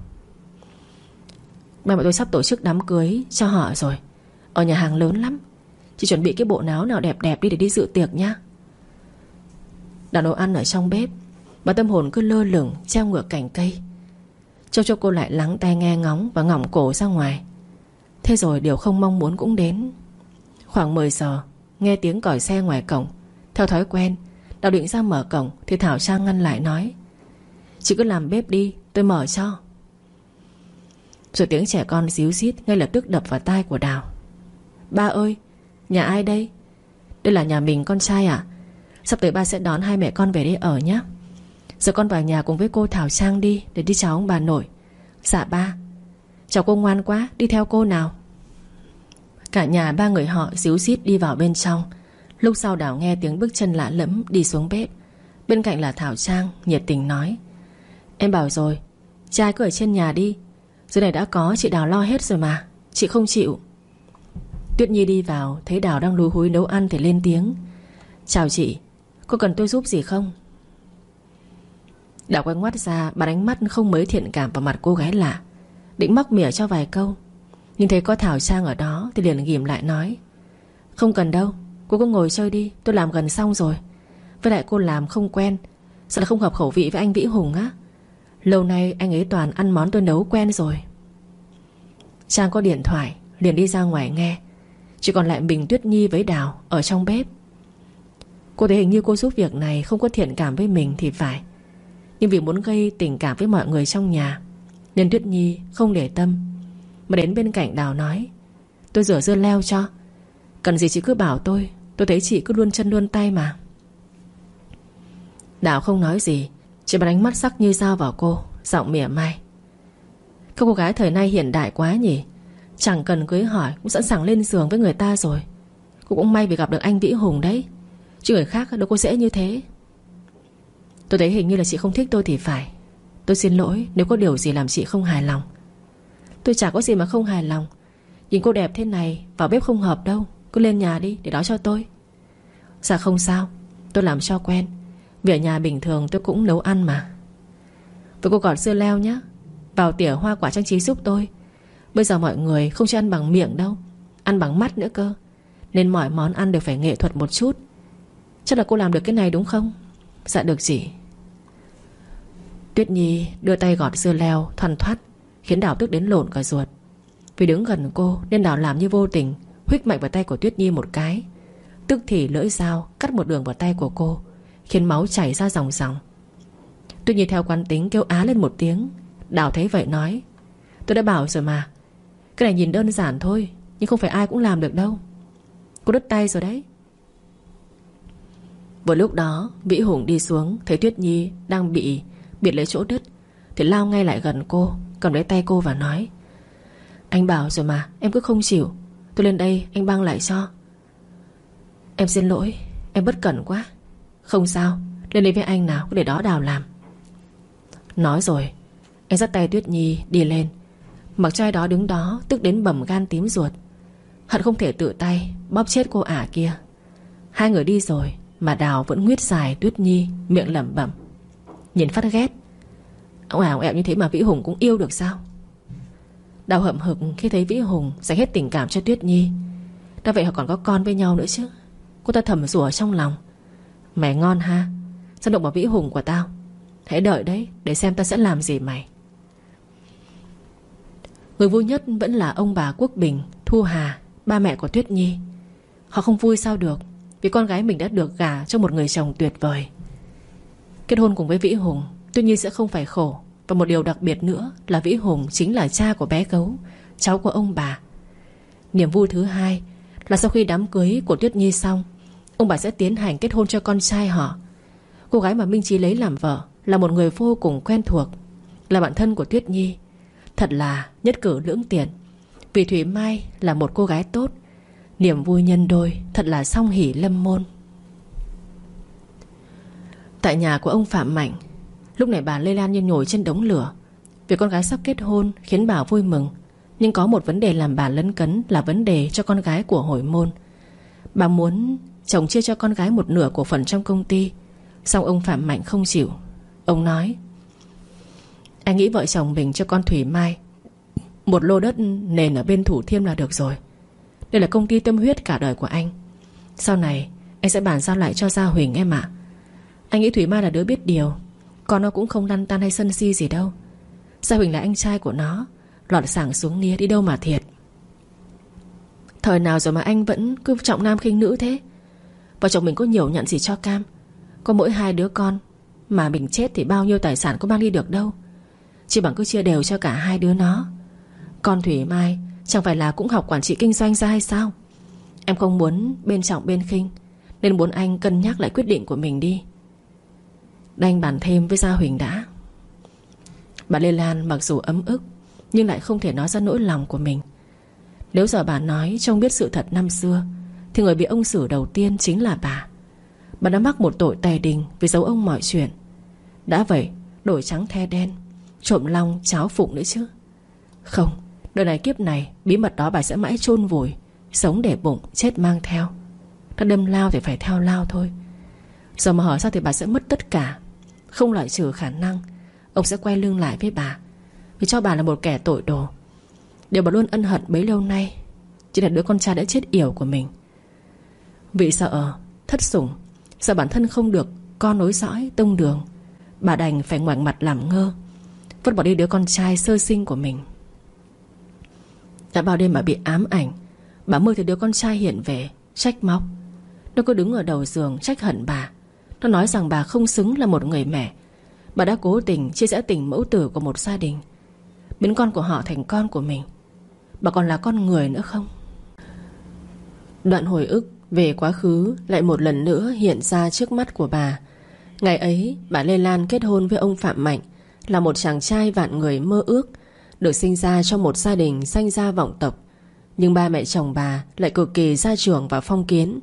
A: Ba mẹ tôi sắp tổ chức đám cưới cho họ rồi. Ở nhà hàng lớn lắm. Chị chuẩn bị cái bộ áo nào đẹp đẹp đi để đi dự tiệc nhá Đặt nấu ăn ở trong bếp. Bà tâm hồn cứ lơ lửng, Treo ngựa cành cây. Châu cho cô lại lắng tai nghe ngóng Và ngỏng cổ ra ngoài. Thế rồi điều không mong muốn cũng đến. Khoảng 10 giờ, Nghe tiếng còi xe ngoài cổng. Theo thói quen Đào định ra mở cổng Thì Thảo Trang ngăn lại nói, Chị cứ làm bếp đi, tôi mở cho. Rồi tiếng trẻ con díu xít Ngay lập tức đập vào tai của Đào. Ba ơi, Nhà ai đây? Đây là nhà mình, con trai à? Sắp tới ba sẽ đón hai mẹ con về đây ở nhé Giờ con vào nhà cùng với cô Thảo Trang đi, Để đi chào ông bà nội. Dạ ba. Chào cô ngoan quá, đi theo cô nào. Cả nhà ba người họ díu xít đi vào bên trong. Lúc sau Đào nghe tiếng bước chân lạ lẫm Đi xuống bếp. Bên cạnh là Thảo Trang, nhiệt tình nói, Em bảo rồi, Trai cứ ở trên nhà đi. Dưới này đã có, chị Đào lo hết rồi mà, Chị không chịu. Tuyết Nhi đi vào, Thấy Đào đang lúi húi nấu ăn thì lên tiếng, Chào chị, Có cần tôi giúp gì không? Đào quay ngoắt ra Bà đánh mắt không mấy thiện cảm vào mặt cô gái lạ, Định móc mỉa cho vài câu. Nhưng thấy có Thảo Trang ở đó Thì liền ghim lại nói, Không cần đâu Cô cứ ngồi chơi đi, Tôi làm gần xong rồi. Với lại cô làm không quen, sợ là không hợp khẩu vị với anh Vĩ Hùng á. Lâu nay anh ấy toàn ăn món tôi nấu quen rồi. Trang có điện thoại, Liền đi ra ngoài nghe. Chỉ còn lại mình Tuyết Nhi với Đào Ở trong bếp. Cô thấy hình như cô giúp việc này Không có thiện cảm với mình thì phải. Nhưng vì muốn gây tình cảm với mọi người trong nhà, Nên Tuyết Nhi không để tâm. Mà đến bên cạnh Đào nói, Tôi rửa dưa leo cho. Cần gì chị cứ bảo tôi Tôi thấy chị cứ luôn chân luôn tay mà. Đào không nói gì, Chỉ bắn ánh mắt sắc như dao vào cô, Giọng mỉa mai. Các cô gái thời nay hiện đại quá nhỉ? Chẳng cần cưới hỏi, Cũng sẵn sàng lên giường với người ta rồi. Cô cũng may vì gặp được anh Vĩ Hùng đấy. Chứ người khác, đâu có dễ như thế. Tôi thấy hình như là chị không thích tôi thì phải. Tôi xin lỗi, nếu có điều gì làm chị không hài lòng. Tôi chả có gì mà không hài lòng. Nhìn cô đẹp thế này, Vào bếp không hợp đâu. Cứ lên nhà đi, để đó cho tôi. Dạ không sao, Tôi làm cho quen. Vì ở nhà bình thường tôi cũng nấu ăn mà. Với cô gọt dưa leo nhé Vào tỉa hoa quả trang trí giúp tôi. Bây giờ mọi người không chỉ ăn bằng miệng đâu, Ăn bằng mắt nữa cơ. Nên mọi món ăn đều phải nghệ thuật một chút. Chắc là cô làm được cái này đúng không? Dạ được gì? Tuyết Nhi đưa tay gọt dưa leo, Thoăn thoát Khiến Đào tức đến lộn cả ruột. Vì đứng gần cô nên Đào làm như vô tình, Huých mạnh vào tay của Tuyết Nhi một cái. Tức thì lưỡi dao, cắt một đường vào tay của cô, Khiến máu chảy ra dòng dòng. Tuyết Nhi theo quán tính kêu á lên một tiếng, Đào thấy vậy nói, Tôi đã bảo rồi mà. Cái này nhìn đơn giản thôi, Nhưng không phải ai cũng làm được đâu. Cô đứt tay rồi đấy. Vừa lúc đó Vĩ Hùng đi xuống, Thấy Tuyết Nhi đang bị, biệt lấy chỗ đứt, Thì lao ngay lại gần cô, Cầm lấy tay cô và nói, Anh bảo rồi mà, em cứ không chịu. Tôi lên đây, anh băng lại cho. Em xin lỗi, Em bất cẩn quá. Không sao Lên đây với anh nào Để đó đào làm. Nói rồi Anh dắt tay Tuyết Nhi đi lên. Mặc trai đó đứng đó Tức đến bầm gan tím ruột. Hận không thể tự tay Bóp chết cô ả kia. Hai người đi rồi Mà Đào vẫn nguyết dài Tuyết Nhi Miệng lẩm bẩm. Nhìn phát ghét. Ông ảo ẹo như thế mà Vĩ Hùng cũng yêu được sao? Đào hậm hực khi thấy Vĩ Hùng Dành hết tình cảm cho Tuyết Nhi. Đã vậy họ còn có con với nhau nữa chứ? Cô ta thầm rủa trong lòng. Mày ngon ha? Sao động vào Vĩ Hùng của tao? Hãy đợi đấy, để xem ta sẽ làm gì mày. Người vui nhất vẫn là ông bà Quốc Bình, Thu Hà, Ba mẹ của Tuyết Nhi. Họ không vui sao được, Vì con gái mình đã được gả cho một người chồng tuyệt vời. Kết hôn cùng với Vĩ Hùng, Tuyết Nhi sẽ không phải khổ. Và một điều đặc biệt nữa là Vĩ Hùng chính là cha của bé gấu, Cháu của ông bà. Niềm vui thứ hai Là sau khi đám cưới của Tuyết Nhi xong Ông bà sẽ tiến hành kết hôn cho con trai họ. Cô gái mà Minh Trí lấy làm vợ Là một người vô cùng quen thuộc, Là bạn thân của Tuyết Nhi. Thật là nhất cử lưỡng tiện. Vì Thủy Mai là một cô gái tốt, Niềm vui nhân đôi Thật là song hỷ lâm môn. Tại nhà của ông Phạm Mạnh, Lúc này bà Lê Lan như nhồi trên đống lửa. Vì con gái sắp kết hôn Khiến bà vui mừng, Nhưng có một vấn đề làm bà lấn cấn Là vấn đề cho con gái của hồi môn. Bà muốn chồng chia cho con gái một nửa cổ phần trong công ty. Xong ông Phạm Mạnh không chịu. Ông nói, Anh nghĩ vợ chồng mình cho con Thủy Mai Một lô đất nền ở bên Thủ Thiêm là được rồi. Đây là công ty tâm huyết cả đời của anh. Sau này, anh sẽ bàn giao lại cho Gia Huỳnh em ạ. Anh nghĩ Thủy Mai là đứa biết điều. Con nó cũng không lăn tan hay sân si gì đâu. Gia Huỳnh là anh trai của nó. Lọt sảng xuống nia đi đâu mà thiệt. Thời nào rồi mà anh vẫn cứ trọng nam khinh nữ thế? Vợ chồng mình có nhiều nhận gì cho cam. Có mỗi hai đứa con, Mà mình chết thì bao nhiêu tài sản có mang đi được đâu. Chỉ bằng cứ chia đều cho cả hai đứa nó. Con Thủy Mai, Chẳng phải là cũng học quản trị kinh doanh ra hay sao? Em không muốn bên trọng, bên khinh, Nên muốn anh cân nhắc lại quyết định của mình đi. Đành bàn thêm với Gia Huỳnh đã. Bà Lê Lan mặc dù ấm ức, Nhưng lại không thể nói ra nỗi lòng của mình. Nếu giờ bà nói Trông biết sự thật năm xưa thì người bị ông xử đầu tiên chính là bà. Bà đã mắc một tội tè đình Vì giấu ông mọi chuyện. Đã vậy đổi trắng the đen, Trộm long, cháo phụng nữa chứ. Không Đời này kiếp này, Bí mật đó bà sẽ mãi chôn vùi, Sống để bụng, chết mang theo. Đã đâm lao thì phải theo lao thôi. Giờ mà hỏi sao thì bà sẽ mất tất cả. Không loại trừ khả năng, Ông sẽ quay lưng lại với bà. Vì cho bà là một kẻ tội đồ. Điều bà luôn ân hận bấy lâu nay, Chỉ là đứa con trai đã chết yểu của mình. Vì sợ, Thất sủng. Sợ bản thân không được Con nối dõi, tông đường. Bà đành phải ngoảnh mặt làm ngơ, Vứt bỏ đi đứa con trai sơ sinh của mình. Đã bao đêm bà bị ám ảnh, Bà mơ thấy đứa con trai hiện về, Trách móc. Nó cứ đứng ở đầu giường, trách hận bà. Nó nói rằng bà không xứng là một người mẹ. Bà đã cố tình chia rẽ tình mẫu tử của một gia đình, Biến con của họ thành con của mình. Bà còn là con người nữa không? Đoạn hồi ức về quá khứ, Lại một lần nữa hiện ra trước mắt của bà. Ngày ấy, bà Lê Lan kết hôn với ông Phạm Mạnh, Là một chàng trai vạn người mơ ước, Được sinh ra trong một gia đình sanh gia vọng tộc. Nhưng ba mẹ chồng bà lại cực kỳ gia trưởng và phong kiến.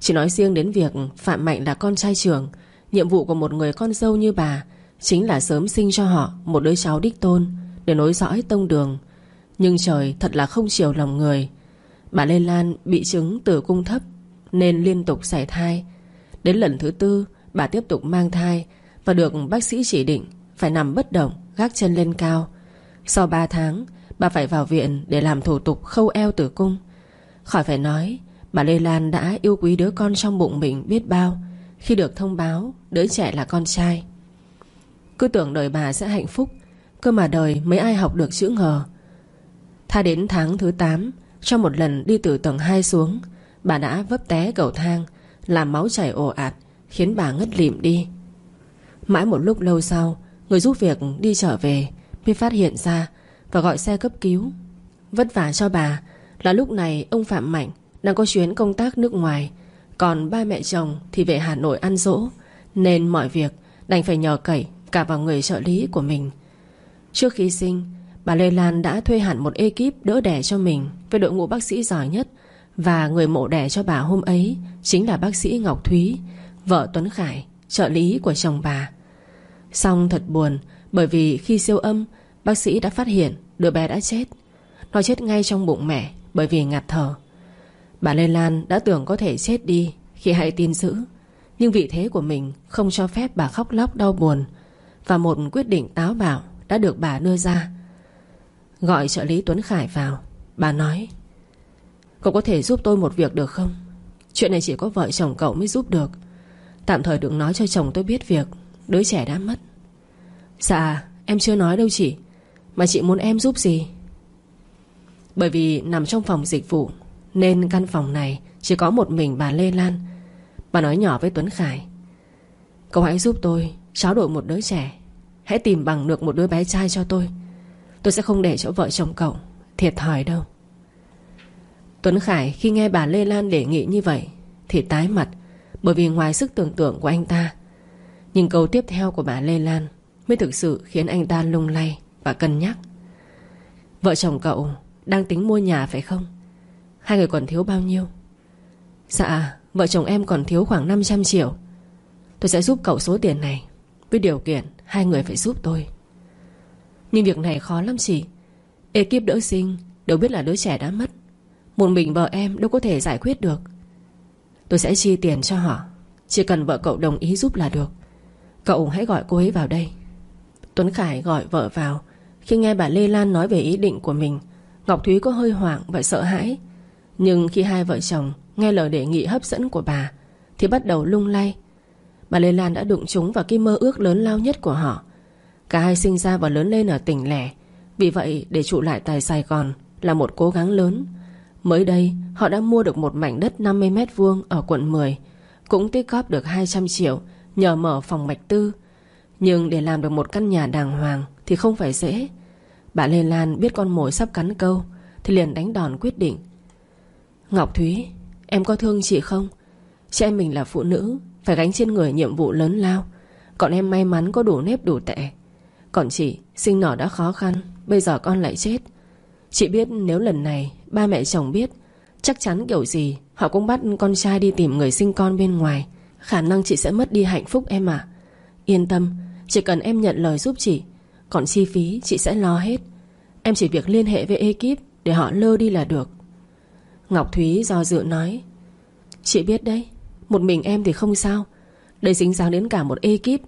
A: Chỉ nói riêng đến việc Phạm Mạnh là con trai trưởng, Nhiệm vụ của một người con dâu như bà Chính là sớm sinh cho họ một đứa cháu đích tôn Để nối dõi tông đường. Nhưng trời thật là không chiều lòng người. Bà Lê Lan bị chứng tử cung thấp nên liên tục sảy thai. Đến lần thứ tư, Bà tiếp tục mang thai Và được bác sĩ chỉ định Phải nằm bất động, Gác chân lên cao. Sau 3 tháng, Bà phải vào viện để làm thủ tục khâu eo tử cung. Khỏi phải nói, Bà Lê Lan đã yêu quý đứa con trong bụng mình biết bao. Khi được thông báo, Đứa trẻ là con trai. Cứ tưởng đời bà sẽ hạnh phúc, Cơ mà đời mấy ai học được chữ ngờ. Tha đến tháng thứ 8 Trong một lần đi từ tầng 2 xuống Bà đã vấp té cầu thang, Làm máu chảy ồ ạt, Khiến bà ngất lịm đi. Mãi một lúc lâu sau, Người giúp việc đi trở về, Mới phát hiện ra Và gọi xe cấp cứu. Vất vả cho bà Là lúc này ông Phạm Mạnh Đang có chuyến công tác nước ngoài, Còn ba mẹ chồng thì về Hà Nội ăn dỗ, Nên mọi việc đành phải nhờ cậy Cả vào người trợ lý của mình. Trước khi sinh, Bà Lê Lan đã thuê hẳn một ekip đỡ đẻ cho mình Với đội ngũ bác sĩ giỏi nhất và người mộ đẻ cho bà hôm ấy Chính là bác sĩ Ngọc Thúy, Vợ Tuấn Khải, Trợ lý của chồng bà. Xong thật buồn, Bởi vì khi siêu âm, Bác sĩ đã phát hiện đứa bé đã chết. Nó chết ngay trong bụng mẹ Bởi vì ngạt thở. Bà Lê Lan đã tưởng có thể chết đi Khi hãy tin dữ Nhưng vị thế của mình Không cho phép bà khóc lóc đau buồn, Và một quyết định táo bạo Đã được bà đưa ra. Gọi trợ lý Tuấn Khải vào, Bà nói Cậu có thể giúp tôi một việc được không? Chuyện này chỉ có vợ chồng cậu mới giúp được. Tạm thời đừng nói cho chồng tôi biết việc. Đứa trẻ đã mất. Dạ em chưa nói đâu chị. Mà chị muốn em giúp gì? Bởi vì nằm trong phòng dịch vụ, Nên căn phòng này Chỉ có một mình bà Lê Lan. Bà nói nhỏ với Tuấn Khải. Cậu hãy giúp tôi Tráo đổi một đứa trẻ. Hãy tìm bằng được một đứa bé trai cho tôi. Tôi sẽ không để cho vợ chồng cậu Thiệt thòi đâu. Tuấn Khải khi nghe bà Lê Lan đề nghị như vậy Thì tái mặt, Bởi vì ngoài sức tưởng tượng của anh ta. Nhưng câu tiếp theo của bà Lê Lan Mới thực sự khiến anh ta lung lay Và cân nhắc. Vợ chồng cậu đang tính mua nhà phải không? Hai người còn thiếu bao nhiêu? Dạ Vợ chồng em còn thiếu khoảng 500 triệu. Tôi sẽ giúp cậu số tiền này. Với điều kiện hai người phải giúp tôi. Nhưng việc này khó lắm chị. Ekip đỡ sinh Đều biết là đứa trẻ đã mất. Một mình vợ em đâu có thể giải quyết được. Tôi sẽ chi tiền cho họ. Chỉ cần vợ cậu đồng ý giúp là được. Cậu hãy gọi cô ấy vào đây. Tuấn Khải gọi vợ vào. Khi nghe bà Lê Lan nói về ý định của mình, Ngọc Thúy có hơi hoảng và sợ hãi. Nhưng khi hai vợ chồng Nghe lời đề nghị hấp dẫn của bà, Thì bắt đầu lung lay. Bà Lê Lan đã đụng chúng vào cái mơ ước lớn lao nhất của họ. Cả hai sinh ra và lớn lên ở tỉnh lẻ. Vì vậy, để trụ lại tại Sài Gòn Là một cố gắng lớn. Mới đây, họ đã mua được một mảnh đất 50 mét vuông ở quận 10 Cũng tích góp được 200 triệu Nhờ mở phòng mạch tư. Nhưng để làm được một căn nhà đàng hoàng Thì không phải dễ. Bà Lê Lan biết con mồi sắp cắn câu, Thì liền đánh đòn quyết định. Ngọc Thúy, Em có thương chị không? Chị em mình là phụ nữ, Phải gánh trên người nhiệm vụ lớn lao. Còn em may mắn có đủ nếp đủ tệ Còn chị, sinh nở đã khó khăn, Bây giờ con lại chết. Chị biết nếu lần này ba mẹ chồng biết, Chắc chắn kiểu gì, Họ cũng bắt con trai đi tìm người sinh con bên ngoài. Khả năng chị sẽ mất đi hạnh phúc em à Yên tâm, Chỉ cần em nhận lời giúp chị, Còn chi phí chị sẽ lo hết. Em chỉ việc liên hệ với ekip Để họ lơ đi là được. Ngọc Thúy do dự nói, Chị biết đấy, Một mình em thì không sao. Đây dính dáng đến cả một ekip,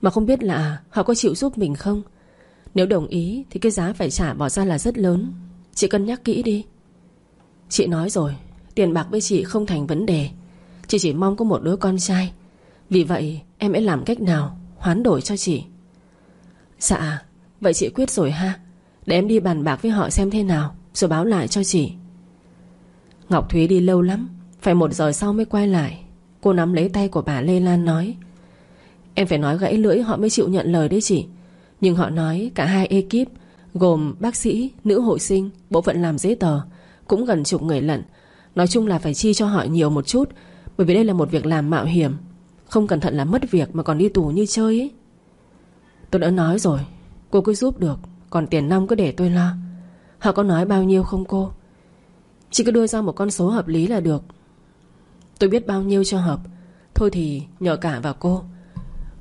A: Mà không biết là họ có chịu giúp mình không? Nếu đồng ý thì cái giá phải trả bỏ ra là rất lớn. Chị cân nhắc kỹ đi. Chị nói rồi Tiền bạc với chị không thành vấn đề. Chị chỉ mong có một đứa con trai. Vì vậy em sẽ làm cách nào Hoán đổi cho chị? Dạ Vậy chị quyết rồi ha. Để em đi bàn bạc với họ xem thế nào Rồi báo lại cho chị. Ngọc Thúy đi lâu lắm Phải một giờ sau mới quay lại. Cô nắm lấy tay của bà Lê Lan nói Em phải nói gãy lưỡi họ mới chịu nhận lời đấy chị. Nhưng họ nói cả hai ekip Gồm bác sĩ, nữ hộ sinh Bộ phận làm giấy tờ cũng gần chục người lận. Nói chung là phải chi cho họ nhiều một chút, Bởi vì đây là một việc làm mạo hiểm. Không cẩn thận là mất việc mà còn đi tù như chơi ấy. Tôi đã nói rồi, Cô cứ giúp được, Còn tiền nong cứ để tôi lo. Họ có nói bao nhiêu không cô? Chị cứ đưa ra một con số hợp lý là được. Tôi biết bao nhiêu cho hợp. Thôi thì nhờ cả vào cô.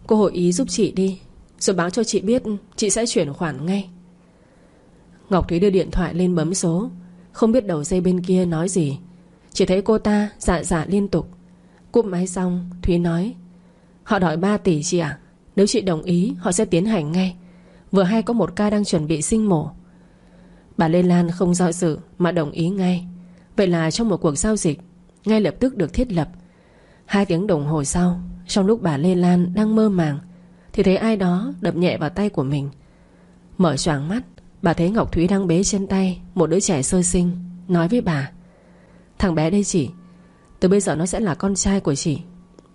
A: Cô hội ý giúp chị đi, Rồi báo cho chị biết Chị sẽ chuyển khoản ngay. Ngọc Thúy đưa điện thoại lên bấm số. Không biết đầu dây bên kia nói gì. Chỉ thấy cô ta dạ dạ liên tục. Cúp máy xong, Thúy nói, Họ đòi 3 tỷ chị ạ. Nếu chị đồng ý, họ sẽ tiến hành ngay. Vừa hay có một ca đang chuẩn bị sinh mổ. Bà Lê Lan không do dự Mà đồng ý ngay. Vậy là trong một cuộc giao dịch, Ngay lập tức được thiết lập. Hai tiếng đồng hồ sau, Trong lúc bà Lê Lan đang mơ màng, Thì thấy ai đó đập nhẹ vào tay của mình. Mở choàng mắt Bà thấy Ngọc Thúy đang bế trên tay Một đứa trẻ sơ sinh, Nói với bà. Thằng bé đây chị, Từ bây giờ nó sẽ là con trai của chị.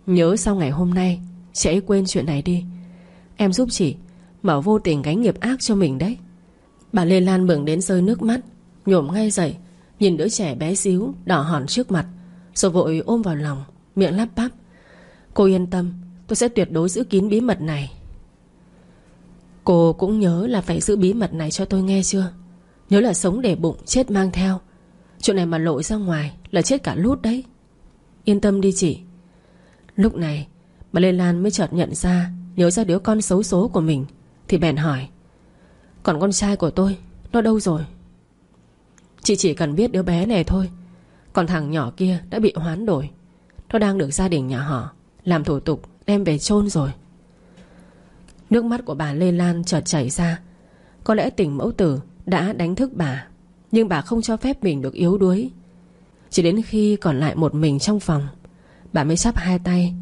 A: Nhớ sau ngày hôm nay, Chị ấy quên chuyện này đi. Em giúp chị, Mở vô tình gánh nghiệp ác cho mình đấy. Bà Lê Lan mừng đến rơi nước mắt Nhổm ngay dậy, Nhìn đứa trẻ bé xíu, Đỏ hòn trước mặt, Rồi vội ôm vào lòng, Miệng lắp bắp. Cô yên tâm, Tôi sẽ tuyệt đối giữ kín bí mật này. Cô cũng nhớ là phải giữ bí mật này cho tôi nghe chưa? Nhớ là sống để bụng, Chết mang theo. Chuyện này mà lộ ra ngoài Là chết cả lút đấy. Yên tâm đi chị. Lúc này, Bà Lê Lan mới chợt nhận ra, Nhớ ra đứa con xấu số của mình, Thì bèn hỏi, Còn con trai của tôi, Nó đâu rồi? Chị chỉ cần biết đứa bé này thôi, Còn thằng nhỏ kia đã bị hoán đổi. Nó đang được gia đình nhà họ, Làm thủ tục đem về chôn rồi. Nước mắt của bà Lê Lan chợt chảy ra. Có lẽ tình mẫu tử đã đánh thức bà, Nhưng bà không cho phép mình được yếu đuối. Chỉ đến khi còn lại một mình trong phòng, Bà mới chắp hai tay,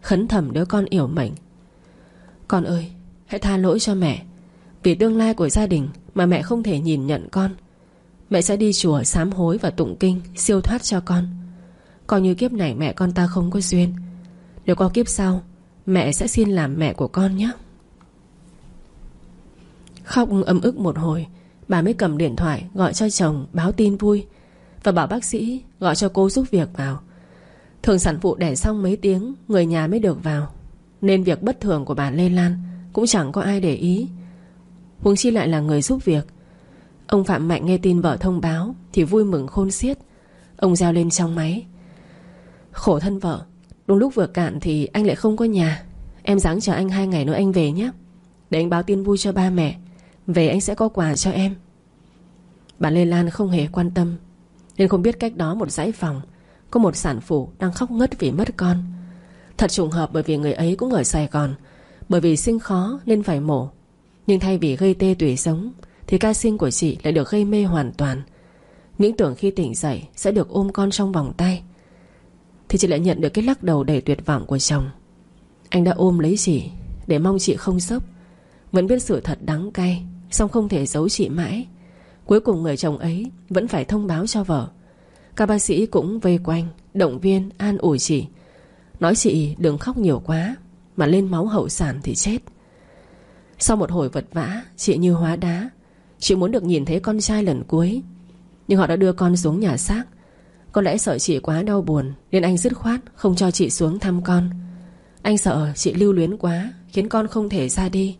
A: Khấn thầm đứa con yểu mệnh. Con ơi, Hãy tha lỗi cho mẹ, Vì tương lai của gia đình Mà mẹ không thể nhìn nhận con. Mẹ sẽ đi chùa sám hối và tụng kinh, Siêu thoát cho con. Coi như kiếp này mẹ con ta không có duyên. Nếu có kiếp sau, Mẹ sẽ xin làm mẹ của con nhé. Khóc ấm ức một hồi. Bà mới cầm điện thoại gọi cho chồng báo tin vui. Và bảo bác sĩ gọi cho cô giúp việc vào. Thường sản phụ đẻ xong mấy tiếng, Người nhà mới được vào. Nên việc bất thường của bà Lê Lan, Cũng chẳng có ai để ý. Huống chi lại là người giúp việc. Ông Phạm Mạnh nghe tin vợ thông báo Thì vui mừng khôn xiết. Ông reo lên trong máy. Khổ thân vợ, Đúng lúc vừa cạn thì anh lại không có nhà. Em dáng chờ anh hai ngày nữa anh về nhé. Để anh báo tin vui cho ba mẹ. Về anh sẽ có quà cho em. Bà Lê Lan không hề quan tâm, Nên không biết cách đó một dãy phòng, Có một sản phụ đang khóc ngất vì mất con. Thật trùng hợp bởi vì người ấy cũng ở Sài Gòn, Bởi vì sinh khó nên phải mổ. Nhưng thay vì gây tê tủy sống, Thì ca sinh của chị lại được gây mê hoàn toàn. Những tưởng khi tỉnh dậy Sẽ được ôm con trong vòng tay, Thì chị lại nhận được cái lắc đầu đầy tuyệt vọng của chồng. Anh đã ôm lấy chị Để mong chị không sốc, Vẫn biết sự thật đắng cay. Xong không thể giấu chị mãi? Cuối cùng người chồng ấy Vẫn phải thông báo cho vợ. Các bác sĩ cũng vây quanh, Động viên, an ủi chị. Nói chị đừng khóc nhiều quá, Mà lên máu hậu sản thì chết. Sau một hồi vật vã, Chị như hóa đá. Chị muốn được nhìn thấy con trai lần cuối, Nhưng họ đã đưa con xuống nhà xác. Có lẽ sợ chị quá đau buồn, Nên anh dứt khoát không cho chị xuống thăm con. Anh sợ chị lưu luyến quá, Khiến con không thể ra đi.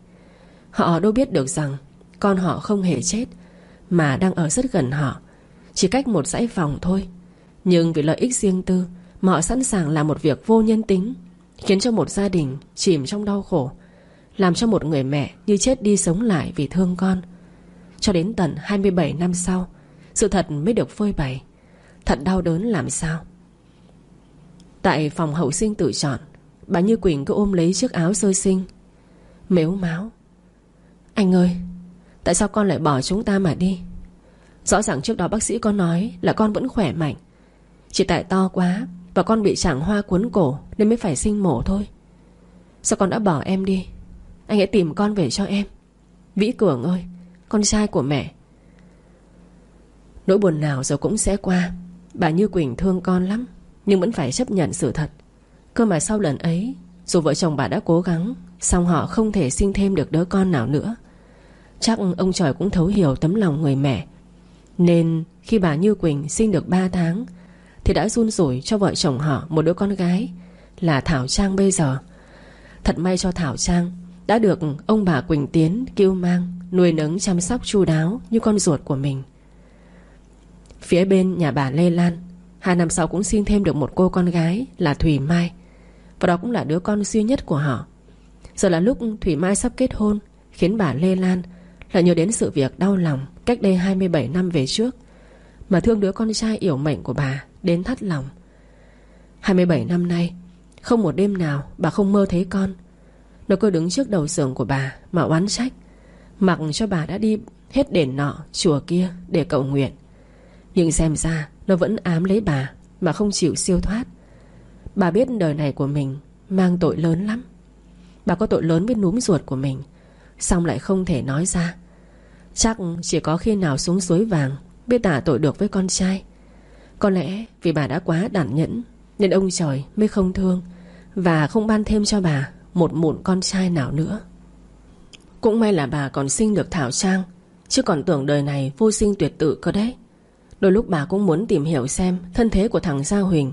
A: Họ đâu biết được rằng con họ không hề chết, Mà đang ở rất gần họ. Chỉ cách một dãy phòng thôi. Nhưng vì lợi ích riêng tư, Mà họ sẵn sàng làm một việc vô nhân tính, Khiến cho một gia đình chìm trong đau khổ, Làm cho một người mẹ như chết đi sống lại vì thương con. Cho đến tận 27 năm sau, Sự thật mới được phơi bày. Thật đau đớn làm sao? Tại phòng hậu sinh tự chọn, Bà Như Quỳnh cứ ôm lấy chiếc áo sơ sinh, Mếu máu. Anh ơi! Tại sao con lại bỏ chúng ta mà đi? Rõ ràng trước đó bác sĩ có nói Là con vẫn khỏe mạnh. Chỉ tại to quá Và con bị chẳng hoa cuốn cổ Nên mới phải sinh mổ thôi. Sao con đã bỏ em đi? Anh hãy tìm con về cho em. Vĩ Cường ơi, Con trai của mẹ. Nỗi buồn nào rồi cũng sẽ qua. Bà Như Quỳnh thương con lắm, Nhưng vẫn phải chấp nhận sự thật. Cơ mà sau lần ấy, Dù vợ chồng bà đã cố gắng Xong họ không thể sinh thêm được đứa con nào nữa. Chắc ông trời cũng thấu hiểu tấm lòng người mẹ. Nên khi bà Như Quỳnh sinh được 3 tháng, Thì đã run rủi cho vợ chồng họ một đứa con gái Là Thảo Trang bây giờ. Thật may cho Thảo Trang, Đã được ông bà Quỳnh Tiến kêu mang, Nuôi nấng chăm sóc chu đáo Như con ruột của mình. Phía bên nhà bà Lê Lan, Hai năm sau cũng sinh thêm được một cô con gái Là Thùy Mai. Và đó cũng là đứa con duy nhất của họ. Giờ là lúc Thủy Mai sắp kết hôn, Khiến bà Lê Lan lại nhớ đến sự việc đau lòng Cách đây 27 năm về trước, Mà thương đứa con trai yểu mệnh của bà Đến thắt lòng. 27 năm nay, Không một đêm nào bà không mơ thấy con. Nó cứ đứng trước đầu giường của bà Mà oán trách, Mặc cho bà đã đi hết đền nọ, Chùa kia để cầu nguyện. Nhưng xem ra nó vẫn ám lấy bà Mà không chịu siêu thoát. Bà biết đời này của mình Mang tội lớn lắm. Bà có tội lớn với núm ruột của mình Xong lại không thể nói ra. Chắc chỉ có khi nào xuống suối vàng Biết tả tội được với con trai. Có lẽ vì bà đã quá đản nhẫn, Nên ông trời mới không thương Và không ban thêm cho bà Một mụn con trai nào nữa. Cũng may là bà còn sinh được Thảo Trang, Chứ còn tưởng đời này vô sinh tuyệt tự cơ đấy. Đôi lúc bà cũng muốn tìm hiểu xem Thân thế của thằng Gia Huỳnh.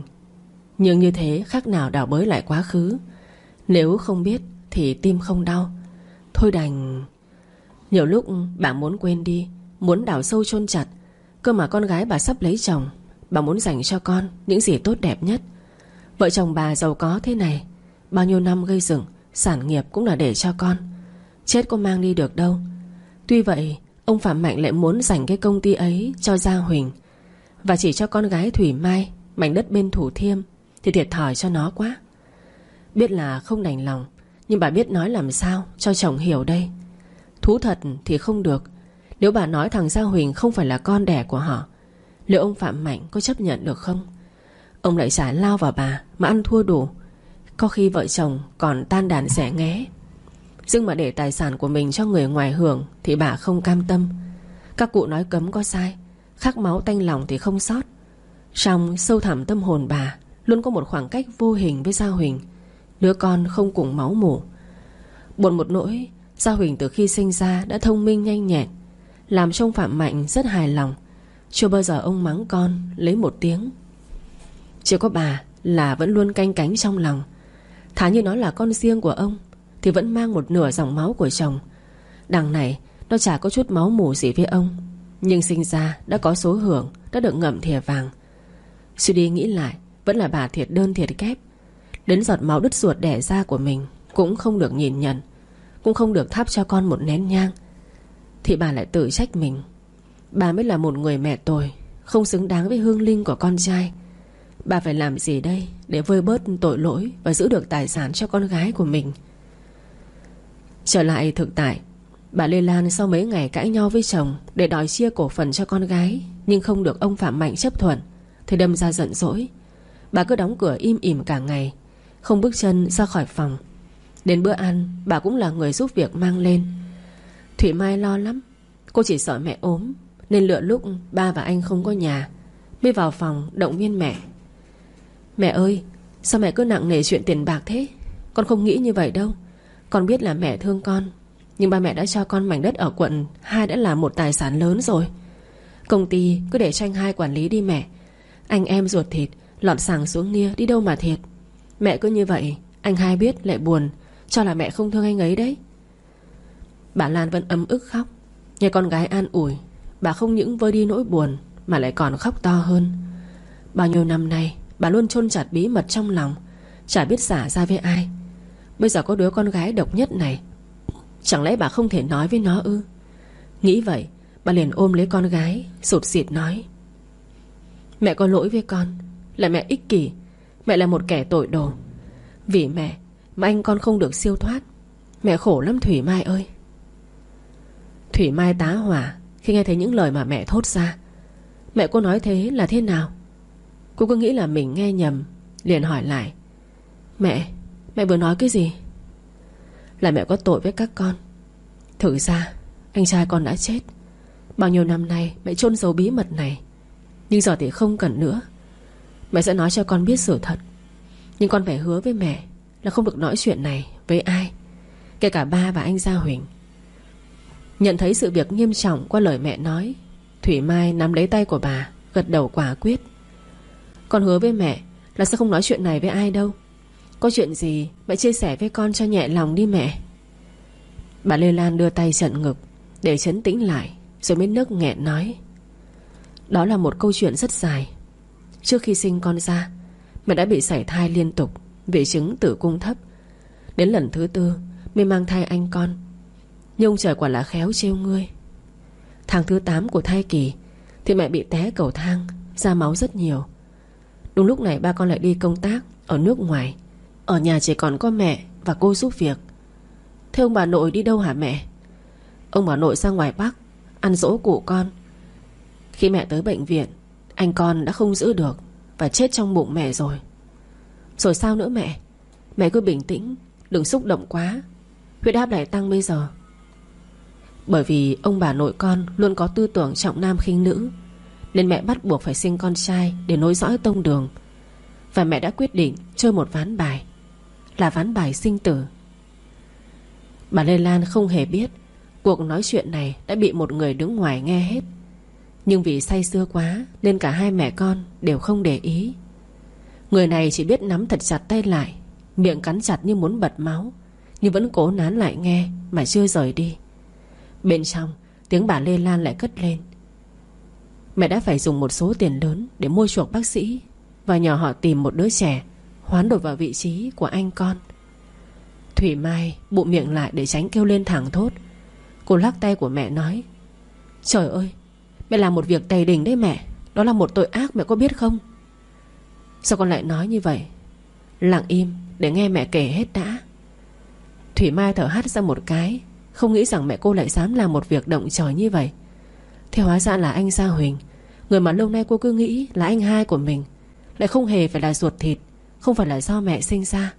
A: Nhưng như thế khác nào đảo bới lại quá khứ. Nếu không biết Thì tim không đau. Thôi đành nhiều lúc bà muốn quên đi, Muốn đào sâu chôn chặt, Cơ mà con gái bà sắp lấy chồng, Bà muốn dành cho con những gì tốt đẹp nhất. Vợ chồng bà giàu có thế này, Bao nhiêu năm gây dựng, Sản nghiệp cũng là để cho con. Chết có mang đi được đâu. Tuy vậy, ông Phạm Mạnh lại muốn dành cái công ty ấy Cho Gia Huỳnh. Và chỉ cho con gái Thủy Mai, Mảnh đất bên Thủ Thiêm, Thì thiệt thòi cho nó quá. Biết là không đành lòng, Nhưng bà biết nói làm sao cho chồng hiểu đây. Thú thật thì không được. Nếu bà nói thằng Gia Huỳnh không phải là con đẻ của họ, Liệu ông Phạm Mạnh có chấp nhận được không? Ông lại trả lao vào bà Mà ăn thua đủ. Có khi vợ chồng còn tan đàn rẻ nghé. Nhưng mà để tài sản của mình cho người ngoài hưởng Thì bà không cam tâm. Các cụ nói cấm có sai, Khắc máu tanh lòng thì không sót. Trong sâu thẳm tâm hồn bà Luôn có một khoảng cách vô hình với Gia Huỳnh. Đứa con không cùng máu mủ. Buồn một nỗi Gia Huỳnh từ khi sinh ra đã thông minh nhanh nhẹn, Làm trông Phạm Mạnh rất hài lòng. Chưa bao giờ ông mắng con, Lấy một tiếng. Chỉ có bà là vẫn luôn canh cánh trong lòng. Thả như nó là con riêng của ông, Thì vẫn mang một nửa dòng máu của chồng. Đằng này, Nó chả có chút máu mù gì với ông, Nhưng sinh ra đã có số hưởng, Đã được ngậm thìa vàng. Suy đi nghĩ lại, Vẫn là bà thiệt đơn thiệt kép. Đến giọt máu đứt ruột đẻ ra của mình Cũng không được nhìn nhận. Cũng không được thắp cho con một nén nhang. Thì bà lại tự trách mình. Bà mới là một người mẹ tồi, Không xứng đáng với hương linh của con trai. Bà phải làm gì đây Để vơi bớt tội lỗi Và giữ được tài sản cho con gái của mình? Trở lại thực tại, Bà Lê Lan sau mấy ngày cãi nhau với chồng Để đòi chia cổ phần cho con gái, Nhưng không được ông Phạm Mạnh chấp thuận, Thì đâm ra giận dỗi. Bà cứ đóng cửa im ỉm cả ngày, Không bước chân ra khỏi phòng. Đến bữa ăn, bà cũng là người giúp việc mang lên. Thủy Mai lo lắm. Cô chỉ sợ mẹ ốm, Nên lựa lúc ba và anh không có nhà, Mới vào phòng động viên mẹ. Mẹ ơi, Sao mẹ cứ nặng nề chuyện tiền bạc thế? Con không nghĩ như vậy đâu. Con biết là mẹ thương con, Nhưng ba mẹ đã cho con mảnh đất ở quận Hai đã là một tài sản lớn rồi. Công ty cứ để cho anh hai quản lý đi mẹ. Anh em ruột thịt, Lọt sàng xuống nia, đi đâu mà thiệt. Mẹ cứ như vậy, Anh hai biết lại buồn cho là mẹ không thương anh ấy đấy. Bà Lan vẫn ấm ức khóc. Nghe con gái an ủi, Bà không những vơi đi nỗi buồn Mà lại còn khóc to hơn. Bao nhiêu năm nay, Bà luôn chôn chặt bí mật trong lòng, Chả biết xả ra với ai. Bây giờ có đứa con gái độc nhất này, Chẳng lẽ bà không thể nói với nó ư? Nghĩ vậy, Bà liền ôm lấy con gái, Sụt xịt nói, Mẹ có lỗi với con, Là mẹ ích kỷ, Mẹ là một kẻ tội đồ. Vì mẹ mà anh con không được siêu thoát. Mẹ khổ lắm Thủy Mai ơi. Thủy Mai tá hỏa Khi nghe thấy những lời mà mẹ thốt ra. Mẹ cô nói thế là thế nào? Cô cứ nghĩ là mình nghe nhầm Liền hỏi lại. Mẹ, mẹ vừa nói cái gì? Là mẹ có tội với các con. Thử ra Anh trai con đã chết. Bao nhiêu năm nay mẹ chôn giấu bí mật này. Nhưng giờ thì không cần nữa. Mẹ sẽ nói cho con biết sự thật. Nhưng con phải hứa với mẹ là không được nói chuyện này với ai, Kể cả ba và anh Gia Huỳnh. Nhận thấy sự việc nghiêm trọng qua lời mẹ nói, Thủy Mai nắm lấy tay của bà, Gật đầu quả quyết. Con hứa với mẹ là sẽ không nói chuyện này với ai đâu. Có chuyện gì, mẹ chia sẻ với con cho nhẹ lòng đi mẹ. Bà Lê Lan đưa tay trận ngực, Để chấn tĩnh lại, Rồi mới nức nghẹn nói. Đó là một câu chuyện rất dài. Trước khi sinh con ra, Mẹ đã bị sảy thai liên tục. Vì chứng tử cung thấp. Đến lần thứ tư, mới mang thai anh con. Nhưng trời quả là khéo trêu ngươi. Tháng thứ 8 của thai kỳ, Thì mẹ bị té cầu thang, Ra máu rất nhiều. Đúng lúc này ba con lại đi công tác Ở nước ngoài. Ở nhà chỉ còn có mẹ và cô giúp việc. Thế ông bà nội đi đâu hả mẹ? Ông bà nội sang ngoài Bắc, Ăn dỗ cụ con. Khi mẹ tới bệnh viện, Anh con đã không giữ được Và chết trong bụng mẹ rồi. Rồi sao nữa mẹ? Mẹ cứ bình tĩnh, Đừng xúc động quá. Huyết áp lại tăng bây giờ. Bởi vì ông bà nội con Luôn có tư tưởng trọng nam khinh nữ, Nên mẹ bắt buộc phải sinh con trai Để nối dõi tông đường. Và mẹ đã quyết định chơi một ván bài, Là ván bài sinh tử. Bà Lê Lan không hề biết Cuộc nói chuyện này đã bị một người đứng ngoài nghe hết. Nhưng vì say sưa quá, Nên cả hai mẹ con đều không để ý. Người này chỉ biết nắm thật chặt tay lại, Miệng cắn chặt như muốn bật máu, Nhưng vẫn cố nán lại nghe Mà chưa rời đi. Bên trong, tiếng bà Lê Lan lại cất lên. Mẹ đã phải dùng một số tiền lớn Để mua chuộc bác sĩ, Và nhờ họ tìm một đứa trẻ Hoán đổi vào vị trí của anh con. Thủy Mai bụng miệng lại để tránh kêu lên thẳng thốt. Cô lắc tay của mẹ nói, Trời ơi, Mẹ làm một việc tày đình đấy mẹ, Đó là một tội ác mẹ có biết không? Sao con lại nói như vậy? Lặng im, Để nghe mẹ kể hết đã. Thủy Mai thở hắt ra một cái, Không nghĩ rằng mẹ cô lại dám làm một việc động trời như vậy. Thế hóa ra là anh Gia Huỳnh, Người mà lâu nay cô cứ nghĩ là anh hai của mình, Lại không hề phải là ruột thịt, Không phải là do mẹ sinh ra.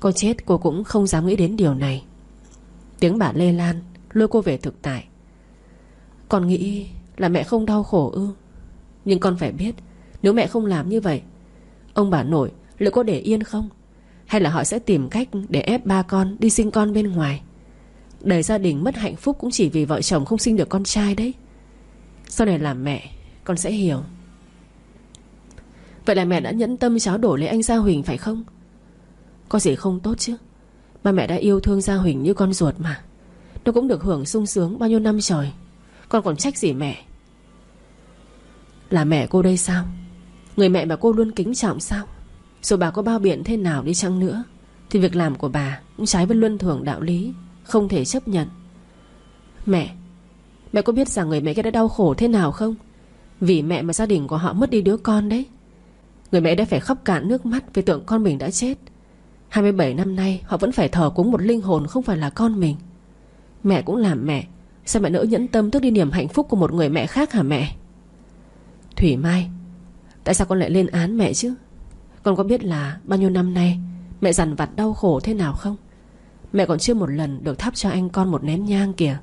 A: Cô chết cô cũng không dám nghĩ đến điều này. Tiếng bà Lê Lan, Lôi cô về thực tại. Con nghĩ là mẹ không đau khổ ư? Nhưng con phải biết, Nếu mẹ không làm như vậy Ông bà nội, liệu có để yên không? Hay là họ sẽ tìm cách để ép ba con Đi sinh con bên ngoài? Đời gia đình mất hạnh phúc cũng chỉ vì vợ chồng không sinh được con trai đấy. Sau này làm mẹ, Con sẽ hiểu. Vậy là mẹ đã nhẫn tâm cháo đổ lấy anh Gia Huỳnh phải không? Có gì không tốt chứ? Mà mẹ đã yêu thương Gia Huỳnh như con ruột mà. Nó cũng được hưởng sung sướng bao nhiêu năm trời Con còn trách gì mẹ? Là mẹ cô đây sao? Người mẹ mà cô luôn kính trọng sao? Dù bà có bao biện thế nào đi chăng nữa, Thì việc làm của bà Cũng trái với luân thường đạo lý, Không thể chấp nhận. Mẹ Mẹ có biết rằng người mẹ kia đã đau khổ thế nào không? Vì mẹ mà gia đình của họ mất đi đứa con đấy. Người mẹ đã phải khóc cạn nước mắt Vì tưởng con mình đã chết. 27 năm nay, họ vẫn phải thờ cúng một linh hồn Không phải là con mình. Mẹ cũng làm mẹ, Sao mẹ nỡ nhẫn tâm tước đi niềm hạnh phúc của một người mẹ khác hả mẹ? Thủy Mai Tại sao con lại lên án mẹ chứ? Con có biết là bao nhiêu năm nay Mẹ dằn vặt đau khổ thế nào không? Mẹ còn chưa một lần được thắp cho anh con một nén nhang kìa.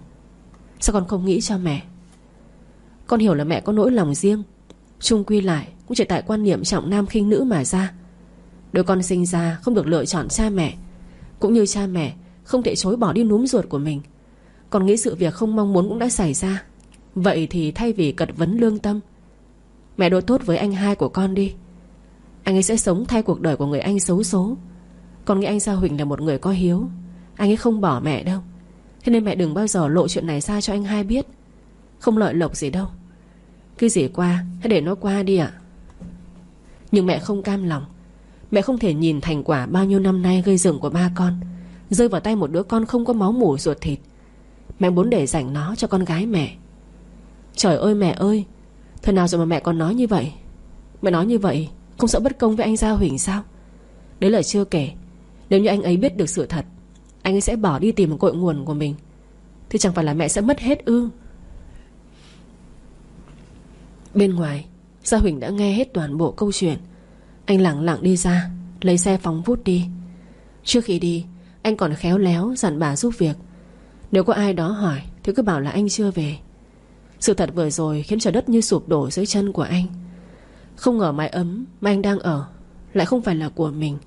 A: Sao con không nghĩ cho mẹ? Con hiểu là mẹ có nỗi lòng riêng Trung quy lại Cũng chỉ tại quan niệm trọng nam khinh nữ mà ra. Đứa con sinh ra không được lựa chọn cha mẹ, Cũng như cha mẹ Không thể chối bỏ đi núm ruột của mình. Còn nghĩ sự việc không mong muốn cũng đã xảy ra. Vậy thì thay vì cật vấn lương tâm Mẹ đối tốt với anh hai của con đi. Anh ấy sẽ sống thay cuộc đời của người anh xấu số. Con nghĩ anh Gia Huỳnh là một người có hiếu. Anh ấy không bỏ mẹ đâu. Thế nên mẹ đừng bao giờ lộ chuyện này ra cho anh hai biết. Không lợi lộc gì đâu. Cái gì qua, Hãy để nó qua đi ạ. Nhưng mẹ không cam lòng. Mẹ không thể nhìn thành quả bao nhiêu năm nay gây dựng của ba con. Rơi vào tay một đứa con không có máu mủ ruột thịt. Mẹ muốn để dành nó cho con gái mẹ. Trời ơi mẹ ơi Thời nào rồi mà mẹ còn nói như vậy? Mẹ nói như vậy, Không sợ bất công với anh Gia Huỳnh sao? Đấy là chưa kể. Nếu như anh ấy biết được sự thật, Anh ấy sẽ bỏ đi tìm một cội nguồn của mình. Thì chẳng phải là mẹ sẽ mất hết ư? Bên ngoài, Gia Huỳnh đã nghe hết toàn bộ câu chuyện. Anh lặng lặng đi ra, Lấy xe phóng vút đi. Trước khi đi, Anh còn khéo léo dặn bà giúp việc. Nếu có ai đó hỏi, Thì cứ bảo là anh chưa về sự thật vừa rồi khiến trời đất như sụp đổ dưới chân của anh. Không ngờ mái ấm mà anh đang ở Lại không phải là của mình,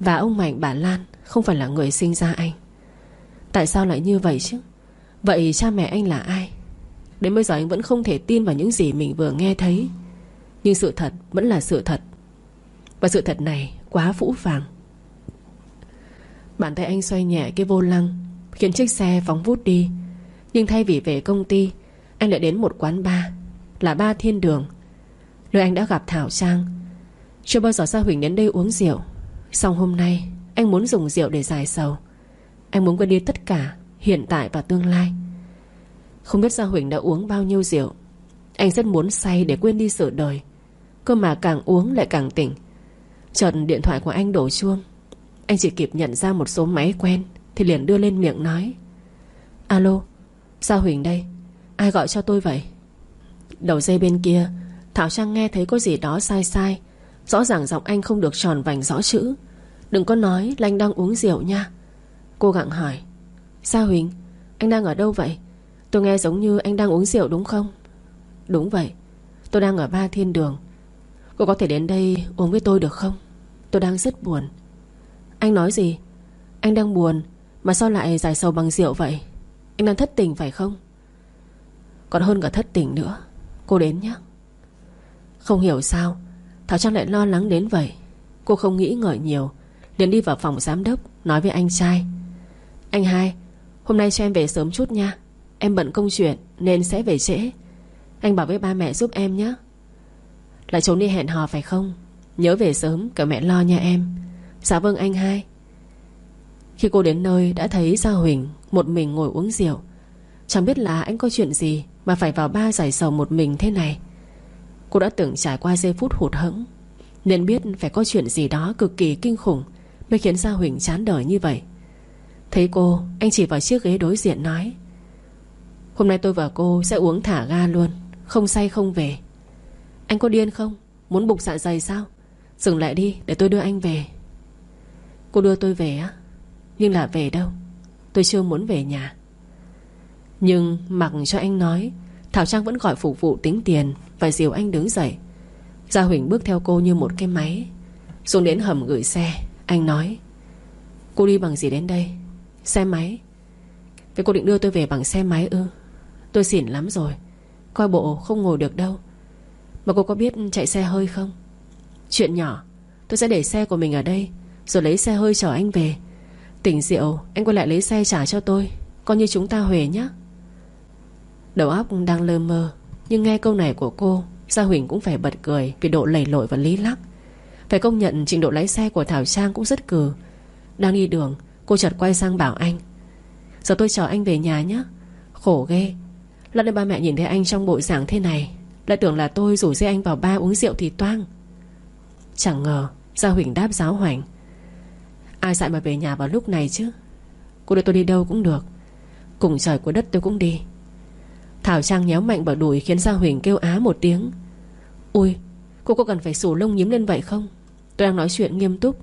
A: Và ông Mạnh bà Lan Không phải là người sinh ra anh. Tại sao lại như vậy chứ? Vậy cha mẹ anh là ai? Đến bây giờ anh vẫn không thể tin vào những gì mình vừa nghe thấy. Nhưng sự thật vẫn là sự thật. Và sự thật này quá phũ phàng. Bàn tay anh xoay nhẹ cái vô lăng, Khiến chiếc xe phóng vút đi. Nhưng thay vì về công ty anh lại đến một quán bar, Là ba thiên đường. Nơi anh đã gặp Thảo Trang. Chưa bao giờ Sa Huỳnh đến đây uống rượu. Xong hôm nay, Anh muốn dùng rượu để giải sầu. Anh muốn quên đi tất cả, Hiện tại và tương lai. Không biết Sa Huỳnh đã uống bao nhiêu rượu. Anh rất muốn say để quên đi sự đời. Cơ mà càng uống lại càng tỉnh. Chợt điện thoại của anh đổ chuông. Anh chỉ kịp nhận ra một số máy quen, Thì liền đưa lên miệng nói. Alo Sa Huỳnh đây. Ai gọi cho tôi vậy? Đầu dây bên kia, Thảo Trang nghe thấy có gì đó sai sai. Rõ ràng giọng anh không được tròn vành rõ chữ. Đừng có nói là anh đang uống rượu nha. Cô gặng hỏi. Sao Huỳnh, Anh đang ở đâu vậy? Tôi nghe giống như anh đang uống rượu đúng không? Đúng vậy. Tôi đang ở ba thiên đường. Cô có thể đến đây uống với tôi được không? Tôi đang rất buồn. Anh nói gì? Anh đang buồn, Mà sao lại giải sầu bằng rượu vậy? Anh đang thất tình phải không? Còn hơn cả thất tình nữa. Cô đến nhé. Không hiểu sao, Thảo Trang lại lo lắng đến vậy. Cô không nghĩ ngợi nhiều, liền đi vào phòng giám đốc, Nói với anh trai. Anh hai, Hôm nay cho em về sớm chút nha. Em bận công chuyện nên sẽ về trễ. Anh bảo với ba mẹ giúp em nhé. Lại trốn đi hẹn hò phải không? Nhớ về sớm, cả mẹ lo nha em. Dạ vâng anh hai. Khi cô đến nơi, đã thấy Gia Huỳnh Một mình ngồi uống rượu. Chẳng biết là anh có chuyện gì Mà phải vào ba giải sầu một mình thế này. Cô đã từng trải qua giây phút hụt hẫng, Nên biết phải có chuyện gì đó cực kỳ kinh khủng Mới khiến Gia Huỳnh chán đời như vậy. Thấy cô, Anh chỉ vào chiếc ghế đối diện nói, Hôm nay tôi và cô sẽ uống thả ga luôn, Không say không về. Anh có điên không? Muốn bục dạ dày sao? Dừng lại đi, để tôi đưa anh về. Cô đưa tôi về á? Nhưng là về đâu? Tôi chưa muốn về nhà. Nhưng mặc cho anh nói, Thảo Trang vẫn gọi phục vụ tính tiền Và dìu anh đứng dậy. Gia Huỳnh bước theo cô như một cái máy, Xuống đến hầm gửi xe. Anh nói, Cô đi bằng gì đến đây? Xe máy. Vậy cô định đưa tôi về bằng xe máy ư? Tôi xỉn lắm rồi, Coi bộ không ngồi được đâu. Mà cô có biết chạy xe hơi không? Chuyện nhỏ, Tôi sẽ để xe của mình ở đây, Rồi lấy xe hơi chở anh về. Tỉnh rượu, anh quay lại lấy xe trả cho tôi, Coi như chúng ta huề nhé Đầu óc đang lơ mơ, Nhưng nghe câu này của cô, Gia Huỳnh cũng phải bật cười Vì độ lầy lội và lý lắc. Phải công nhận trình độ lái xe của Thảo Trang cũng rất cừ. Đang đi đường, Cô chợt quay sang bảo anh, Giờ tôi chở anh về nhà nhé. Khổ ghê. Lần này ba mẹ nhìn thấy anh trong bộ dạng thế này, Lại tưởng là tôi rủ dê anh vào ba uống rượu thì toang. Chẳng ngờ, Gia Huỳnh đáp giáo hoành, Ai dạy mà về nhà vào lúc này chứ? Cô đưa tôi đi đâu cũng được. Cùng trời của đất tôi cũng đi. Thảo Trang nhéo mạnh vào đùi Khiến Giang Huỳnh kêu á một tiếng. Ui cô có cần phải sủ lông nhím lên vậy không? Tôi đang nói chuyện nghiêm túc.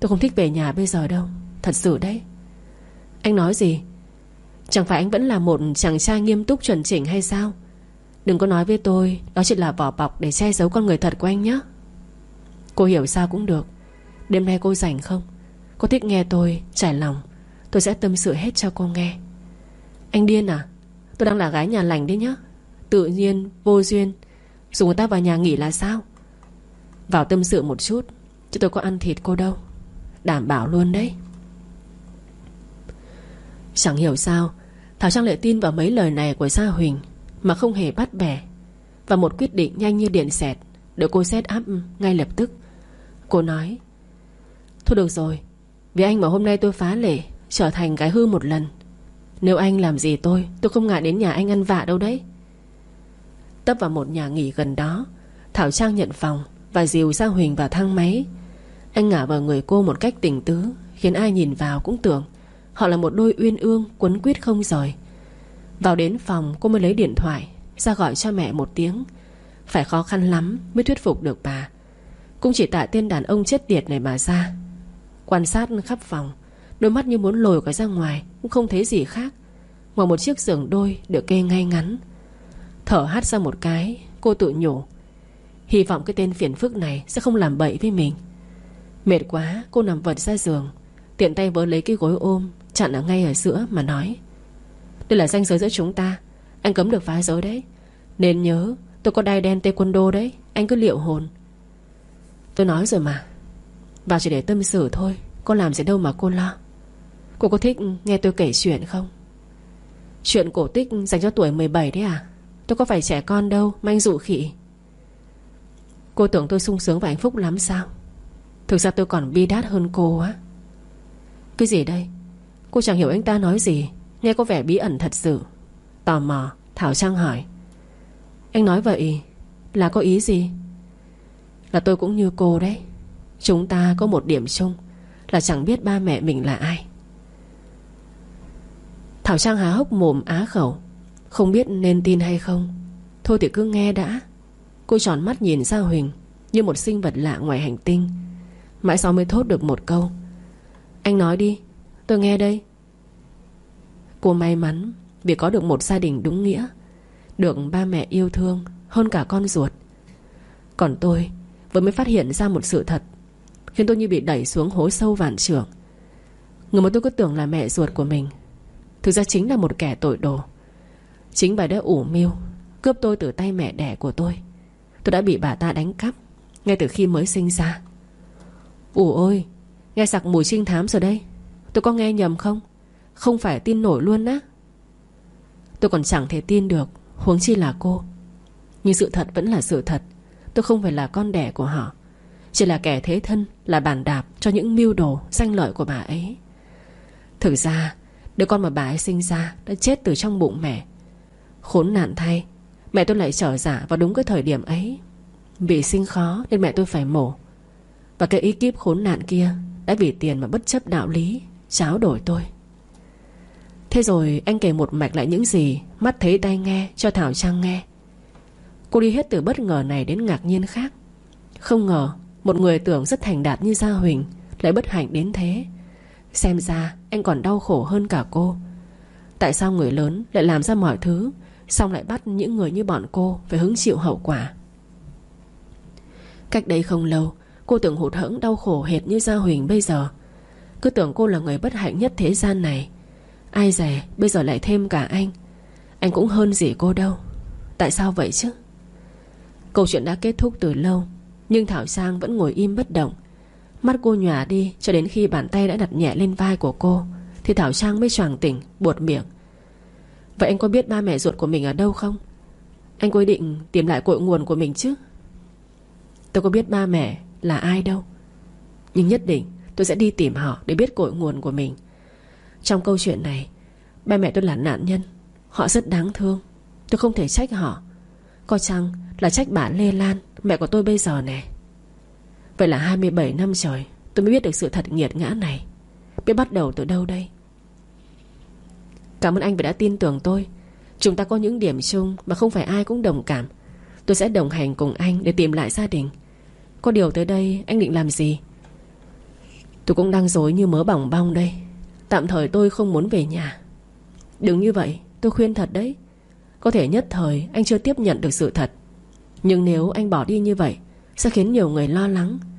A: Tôi không thích về nhà bây giờ đâu. Thật sự đấy. Anh nói gì? Chẳng phải anh vẫn là một chàng trai nghiêm túc, chuẩn chỉnh hay sao? Đừng có nói với tôi, Đó chỉ là vỏ bọc để che giấu con người thật của anh nhé. Cô hiểu sao cũng được. Đêm nay cô rảnh không? Cô thích nghe tôi, trải lòng. Tôi sẽ tâm sự hết cho cô nghe. Anh điên à? Tôi đang là gái nhà lành đấy nhá. Tự nhiên, vô duyên. Dùng người ta vào nhà nghỉ là sao? Vào tâm sự một chút Chứ tôi có ăn thịt cô đâu. Đảm bảo luôn đấy. Chẳng hiểu sao Thảo Trang lại tin vào mấy lời này của Gia Huỳnh Mà không hề bắt bẻ. Và một quyết định nhanh như điện xẹt Để cô set up ngay lập tức. Cô nói Thôi được rồi Vì anh mà hôm nay tôi phá lệ Trở thành gái hư một lần nếu anh làm gì tôi Tôi không ngại đến nhà anh ăn vạ đâu đấy. Tấp vào một nhà nghỉ gần đó, Thảo Trang nhận phòng Và dìu ra Huỳnh vào thang máy. Anh ngả vào người cô một cách tình tứ, Khiến ai nhìn vào cũng tưởng Họ là một đôi uyên ương quấn quýt không rời. Vào đến phòng, cô mới lấy điện thoại, Ra gọi cho mẹ một tiếng. Phải khó khăn lắm mới thuyết phục được bà. Cũng chỉ tại tên đàn ông chết tiệt này mà ra. Quan sát khắp phòng, Đôi mắt như muốn lồi cả ra ngoài. Cũng không thấy gì khác Ngoài một chiếc giường đôi được kê ngay ngắn. Thở hắt ra một cái, Cô tự nhủ, Hy vọng cái tên phiền phức này sẽ không làm bậy với mình. Mệt quá, cô nằm vật ra giường, Tiện tay vớ lấy cái gối ôm, Chặn ở ngay ở giữa mà nói, Đây là ranh giới giữa chúng ta, Anh cấm được phá giới đấy. Nên nhớ, tôi có đai đen tê quân đô đấy, Anh cứ liệu hồn. Tôi nói rồi mà, Vào chỉ để tâm sự thôi, Có làm gì đâu mà cô lo. Cô có thích nghe tôi kể chuyện không? Chuyện cổ tích dành cho tuổi 17 đấy à? Tôi có phải trẻ con đâu Manh dụ khỉ. Cô tưởng tôi sung sướng và hạnh phúc lắm sao? Thực ra tôi còn bi đát hơn cô á. Cái gì đây? Cô chẳng hiểu anh ta nói gì, Nghe có vẻ bí ẩn thật sự. Tò mò, Thảo Trang hỏi. Anh nói vậy là có ý gì? Là tôi cũng như cô đấy. Chúng ta có một điểm chung Là chẳng biết ba mẹ mình là ai. Thảo Trang há hốc mồm á khẩu. Không biết nên tin hay không. Thôi thì cứ nghe đã. Cô tròn mắt nhìn ra Huỳnh Như một sinh vật lạ ngoài hành tinh. Mãi sau mới thốt được một câu. Anh nói đi, Tôi nghe đây. Cô may mắn Vì có được một gia đình đúng nghĩa, Được ba mẹ yêu thương Hơn cả con ruột. Còn tôi vừa mới phát hiện ra một sự thật, Khiến tôi như bị đẩy xuống hố sâu vạn trưởng. Người mà tôi cứ tưởng là mẹ ruột của mình Thực ra chính là một kẻ tội đồ. Chính bà đã ủ mưu, Cướp tôi từ tay mẹ đẻ của tôi. Tôi đã bị bà ta đánh cắp Ngay từ khi mới sinh ra. Ủ ôi, Nghe sặc mùi trinh thám rồi đây. Tôi có nghe nhầm không? Không phải tin nổi luôn á. Tôi còn chẳng thể tin được, Huống chi là cô. Nhưng sự thật vẫn là sự thật. Tôi không phải là con đẻ của họ. Chỉ là kẻ thế thân, Là bàn đạp cho những mưu đồ danh lợi của bà ấy. Thực ra Đứa con mà bà ấy sinh ra Đã chết từ trong bụng mẹ. Khốn nạn thay, Mẹ tôi lại trở giả vào đúng cái thời điểm ấy. Vì sinh khó nên mẹ tôi phải mổ. Và cái ý kiếp khốn nạn kia Đã vì tiền mà bất chấp đạo lý, Cháo đổi tôi. Thế rồi anh kể một mạch lại những gì Mắt thấy tay nghe cho Thảo Trang nghe. Cô đi hết từ bất ngờ này đến ngạc nhiên khác. Không ngờ Một người tưởng rất thành đạt như Gia Huỳnh Lại bất hạnh đến thế. Xem ra anh còn đau khổ hơn cả cô. Tại sao người lớn lại làm ra mọi thứ, Xong lại bắt những người như bọn cô Phải hứng chịu hậu quả? Cách đây không lâu, Cô tưởng hụt hẫng đau khổ hệt như Gia Huỳnh bây giờ. Cứ tưởng cô là người bất hạnh nhất thế gian này. Ai dè bây giờ lại thêm cả anh. Anh cũng hơn gì cô đâu. Tại sao vậy chứ? Câu chuyện đã kết thúc từ lâu, Nhưng Thảo Sang vẫn ngồi im bất động. Mắt cô nhòa đi, cho đến khi bàn tay đã đặt nhẹ lên vai của cô, Thì Thảo Trang mới choàng tỉnh, Buột miệng. Vậy anh có biết ba mẹ ruột của mình ở đâu không? Anh có định tìm lại cội nguồn của mình chứ? Tôi có biết ba mẹ là ai đâu, Nhưng nhất định tôi sẽ đi tìm họ Để biết cội nguồn của mình. Trong câu chuyện này, Ba mẹ tôi là nạn nhân, Họ rất đáng thương, Tôi không thể trách họ. Có chăng là trách bà Lê Lan, Mẹ của tôi bây giờ nè? Vậy là 27 năm trời Tôi mới biết được sự thật nghiệt ngã này. Biết bắt đầu từ đâu đây? Cảm ơn anh vì đã tin tưởng tôi. Chúng ta có những điểm chung Mà không phải ai cũng đồng cảm. Tôi sẽ đồng hành cùng anh để tìm lại gia đình. Có điều tới đây, anh định làm gì? Tôi cũng đang dối như mớ bỏng bong đây. Tạm thời tôi không muốn về nhà. Đừng như vậy, Tôi khuyên thật đấy. Có thể nhất thời, anh chưa tiếp nhận được sự thật. Nhưng nếu anh bỏ đi như vậy sẽ khiến nhiều người lo lắng.